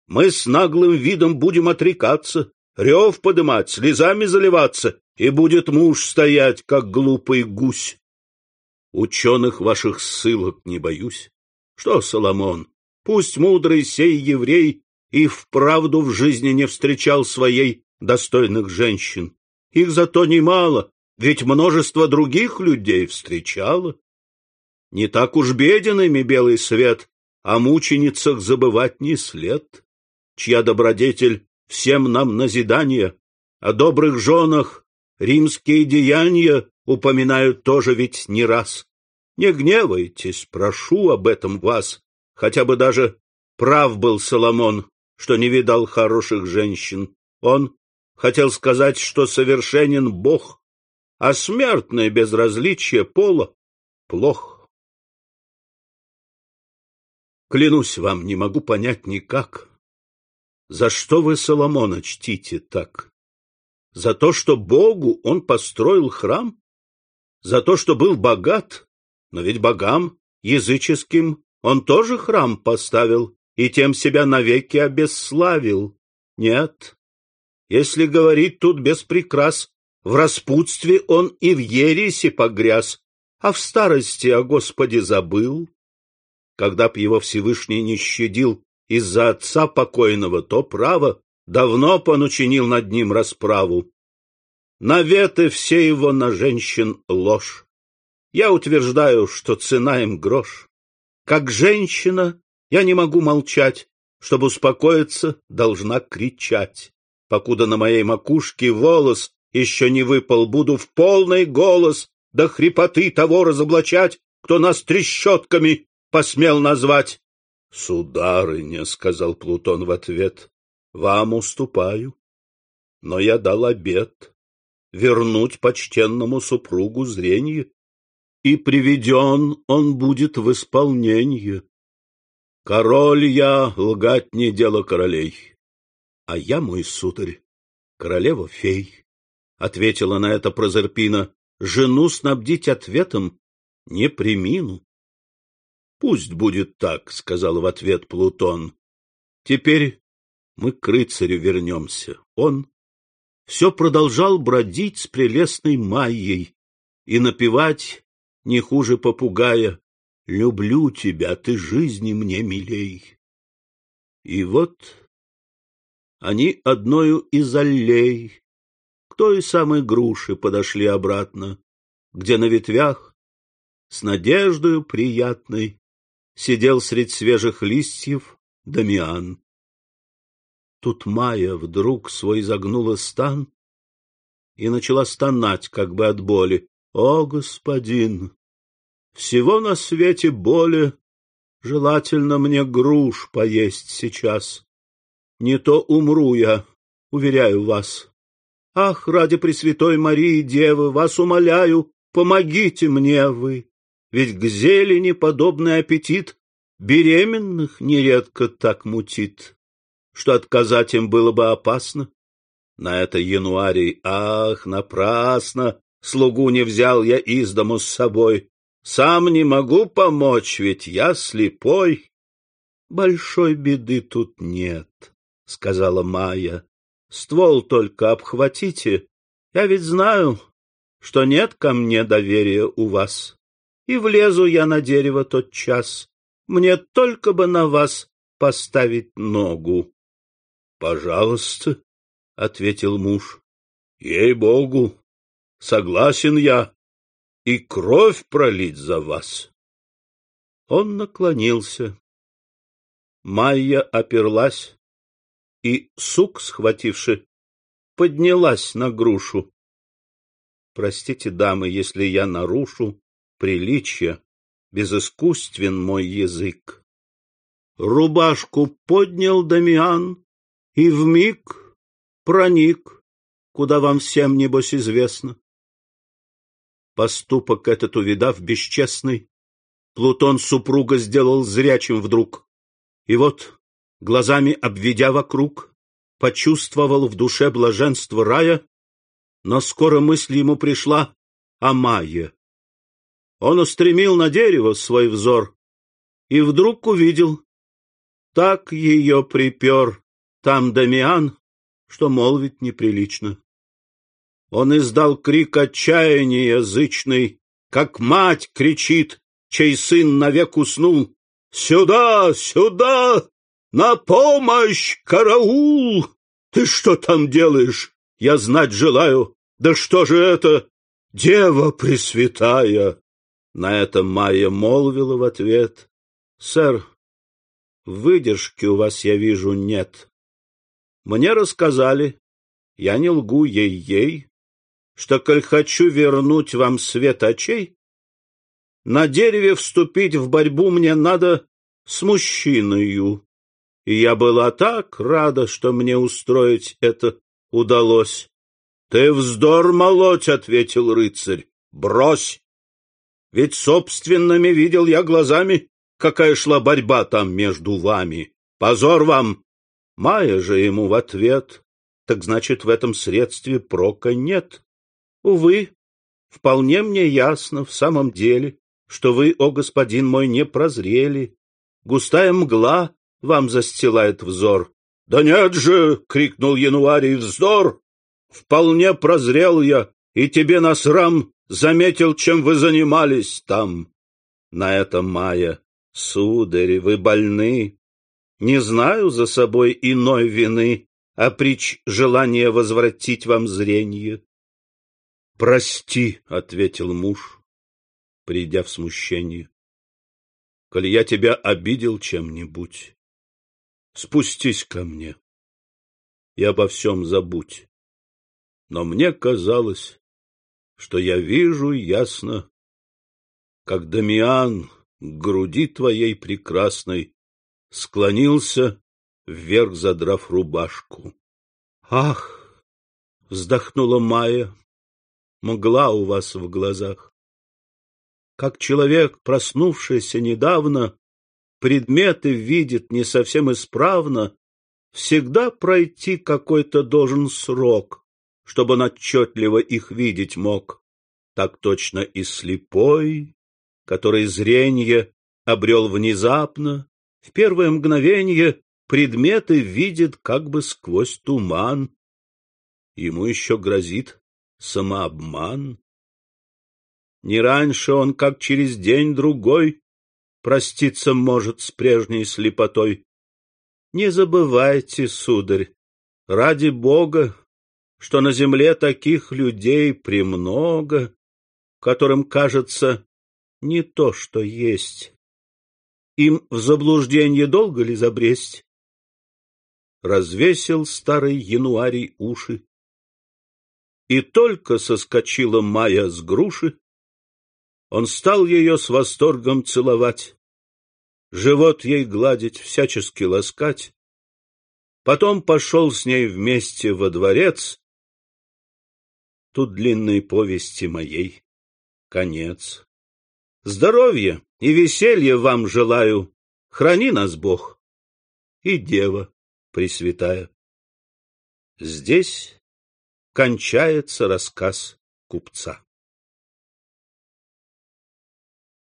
Мы с наглым видом будем отрекаться, рев подымать, слезами заливаться, и будет муж стоять, как глупый гусь. Ученых ваших ссылок не боюсь. Что, Соломон, Пусть мудрый сей еврей и вправду в жизни не встречал своей достойных женщин. Их зато немало, ведь множество других людей встречало. Не так уж беден ими белый свет, о мученицах забывать не след, чья добродетель всем нам назидание, о добрых женах римские деяния упоминают тоже ведь не раз. Не гневайтесь, прошу об этом вас, хотя бы даже прав был Соломон, что не видал хороших женщин. Он хотел сказать, что совершенен Бог, а смертное безразличие пола плохо. Клянусь вам, не могу понять никак, за что вы Соломона чтите так? За то, что Богу он построил храм? За то, что был богат? Но ведь богам, языческим, он тоже храм поставил и тем себя навеки обесславил. Нет, если говорить тут без прикрас, в распутстве он и в ереси погряз, а в старости о Господе забыл. Когда б его Всевышний не щадил из-за отца покойного, то право давно понучинил над ним расправу. Наветы все его на женщин ложь. Я утверждаю, что цена им грош. Как женщина я не могу молчать, чтобы успокоиться, должна кричать. Покуда на моей макушке волос еще не выпал, буду в полный голос до хрипоты того разоблачать, кто нас трещотками посмел назвать. — Сударыня, — сказал Плутон в ответ, — вам уступаю. Но я дал обет вернуть почтенному супругу зрение, и приведен он будет в исполнение. Король я, лгать не дело королей, а я, мой сударь, королева фей. Ответила на это Прозерпина, жену снабдить ответом не примину. Пусть будет так, сказал в ответ Плутон. Теперь мы к рыцарю вернемся. Он все продолжал бродить с прелестной Майей и напевать не хуже попугая «Люблю тебя, ты жизни мне милей». И вот они одною из аллей к той самой груши подошли обратно, где на ветвях с надеждою приятной сидел средь свежих листьев Дамиан. Тут Майя вдруг свой загнула стан и начала стонать, как бы от боли. О, господин, всего на свете боли желательно мне груш поесть сейчас. Не то умру я, уверяю вас. Ах, ради Пресвятой Марии Девы, вас умоляю, помогите мне вы. Ведь к зелени подобный аппетит беременных нередко так мутит что отказать им было бы опасно. На это януарий, ах, напрасно, слугу не взял я из дому с собой. Сам не могу помочь, ведь я слепой. Большой беды тут нет, — сказала Майя. Ствол только обхватите. Я ведь знаю, что нет ко мне доверия у вас. И влезу я на дерево тот час. Мне только бы на вас поставить ногу. Пожалуйста, — ответил муж. — Ей-богу, согласен я и кровь пролить за вас. Он наклонился. Майя оперлась и, сук схвативши, поднялась на грушу. Простите, дамы, если я нарушу приличие, безыскусствен мой язык. Рубашку поднял Дамиан, и вмиг проник, куда вам всем, небось, известно. Поступок этот увидав бесчестный, Плутон супруга сделал зрячим вдруг. И вот, глазами обведя вокруг, почувствовал в душе блаженство рая, но скоро мысль ему пришла о Майе. Он устремил на дерево свой взор и вдруг увидел, так ее припер там Дамиан, что молвить неприлично. Он издал крик отчаяния язычный, как мать кричит, чей сын навек уснул. Сюда, сюда! На помощь, караул! Ты что там делаешь? Я знать желаю. Да что же это? Дева Пресвятая! На это Майя молвила в ответ. Сэр, выдержки у вас, я вижу, нет. Мне рассказали, я не лгу ей-ей, что, коль хочу вернуть вам свет очей, на дереве вступить в борьбу мне надо с мужчиною. И я была так рада, что мне устроить это удалось. — Ты вздор молоть, — ответил рыцарь, — брось. Ведь собственными видел я глазами, какая шла борьба там между вами. Позор вам! Майя же ему в ответ. Так значит, в этом средстве прока нет. Увы, вполне мне ясно в самом деле, что вы, о господин мой, не прозрели. Густая мгла вам застилает взор. — Да нет же! — крикнул Януарий вздор. — Вполне прозрел я, и тебе на срам заметил, чем вы занимались там. На это Майя. Сударь, вы больны. Не знаю за собой иной вины, а прич желания возвратить вам зрение. — Прости, — ответил муж, придя в смущение, — коли я тебя обидел чем-нибудь, спустись ко мне и обо всем забудь. Но мне казалось, что я вижу ясно, как Дамиан к груди твоей прекрасной склонился, вверх задрав рубашку. Ах! вздохнула Майя, мгла у вас в глазах. Как человек, проснувшийся недавно, предметы видит не совсем исправно, всегда пройти какой-то должен срок, чтобы он отчетливо их видеть мог. Так точно и слепой, который зрение обрел внезапно, в первое мгновение предметы видит как бы сквозь туман. Ему еще грозит самообман. Не раньше он, как через день-другой, проститься может с прежней слепотой. Не забывайте, сударь, ради Бога, что на земле таких людей премного, которым кажется не то, что есть. Им в заблуждение долго ли забресть? Развесил старый януарий уши. И только соскочила Майя с груши, он стал ее с восторгом целовать, живот ей гладить, всячески ласкать. Потом пошел с ней вместе во дворец, Тут длинной повести моей конец. Здоровья и веселья вам желаю, храни нас Бог и Дева Пресвятая. Здесь кончается рассказ купца.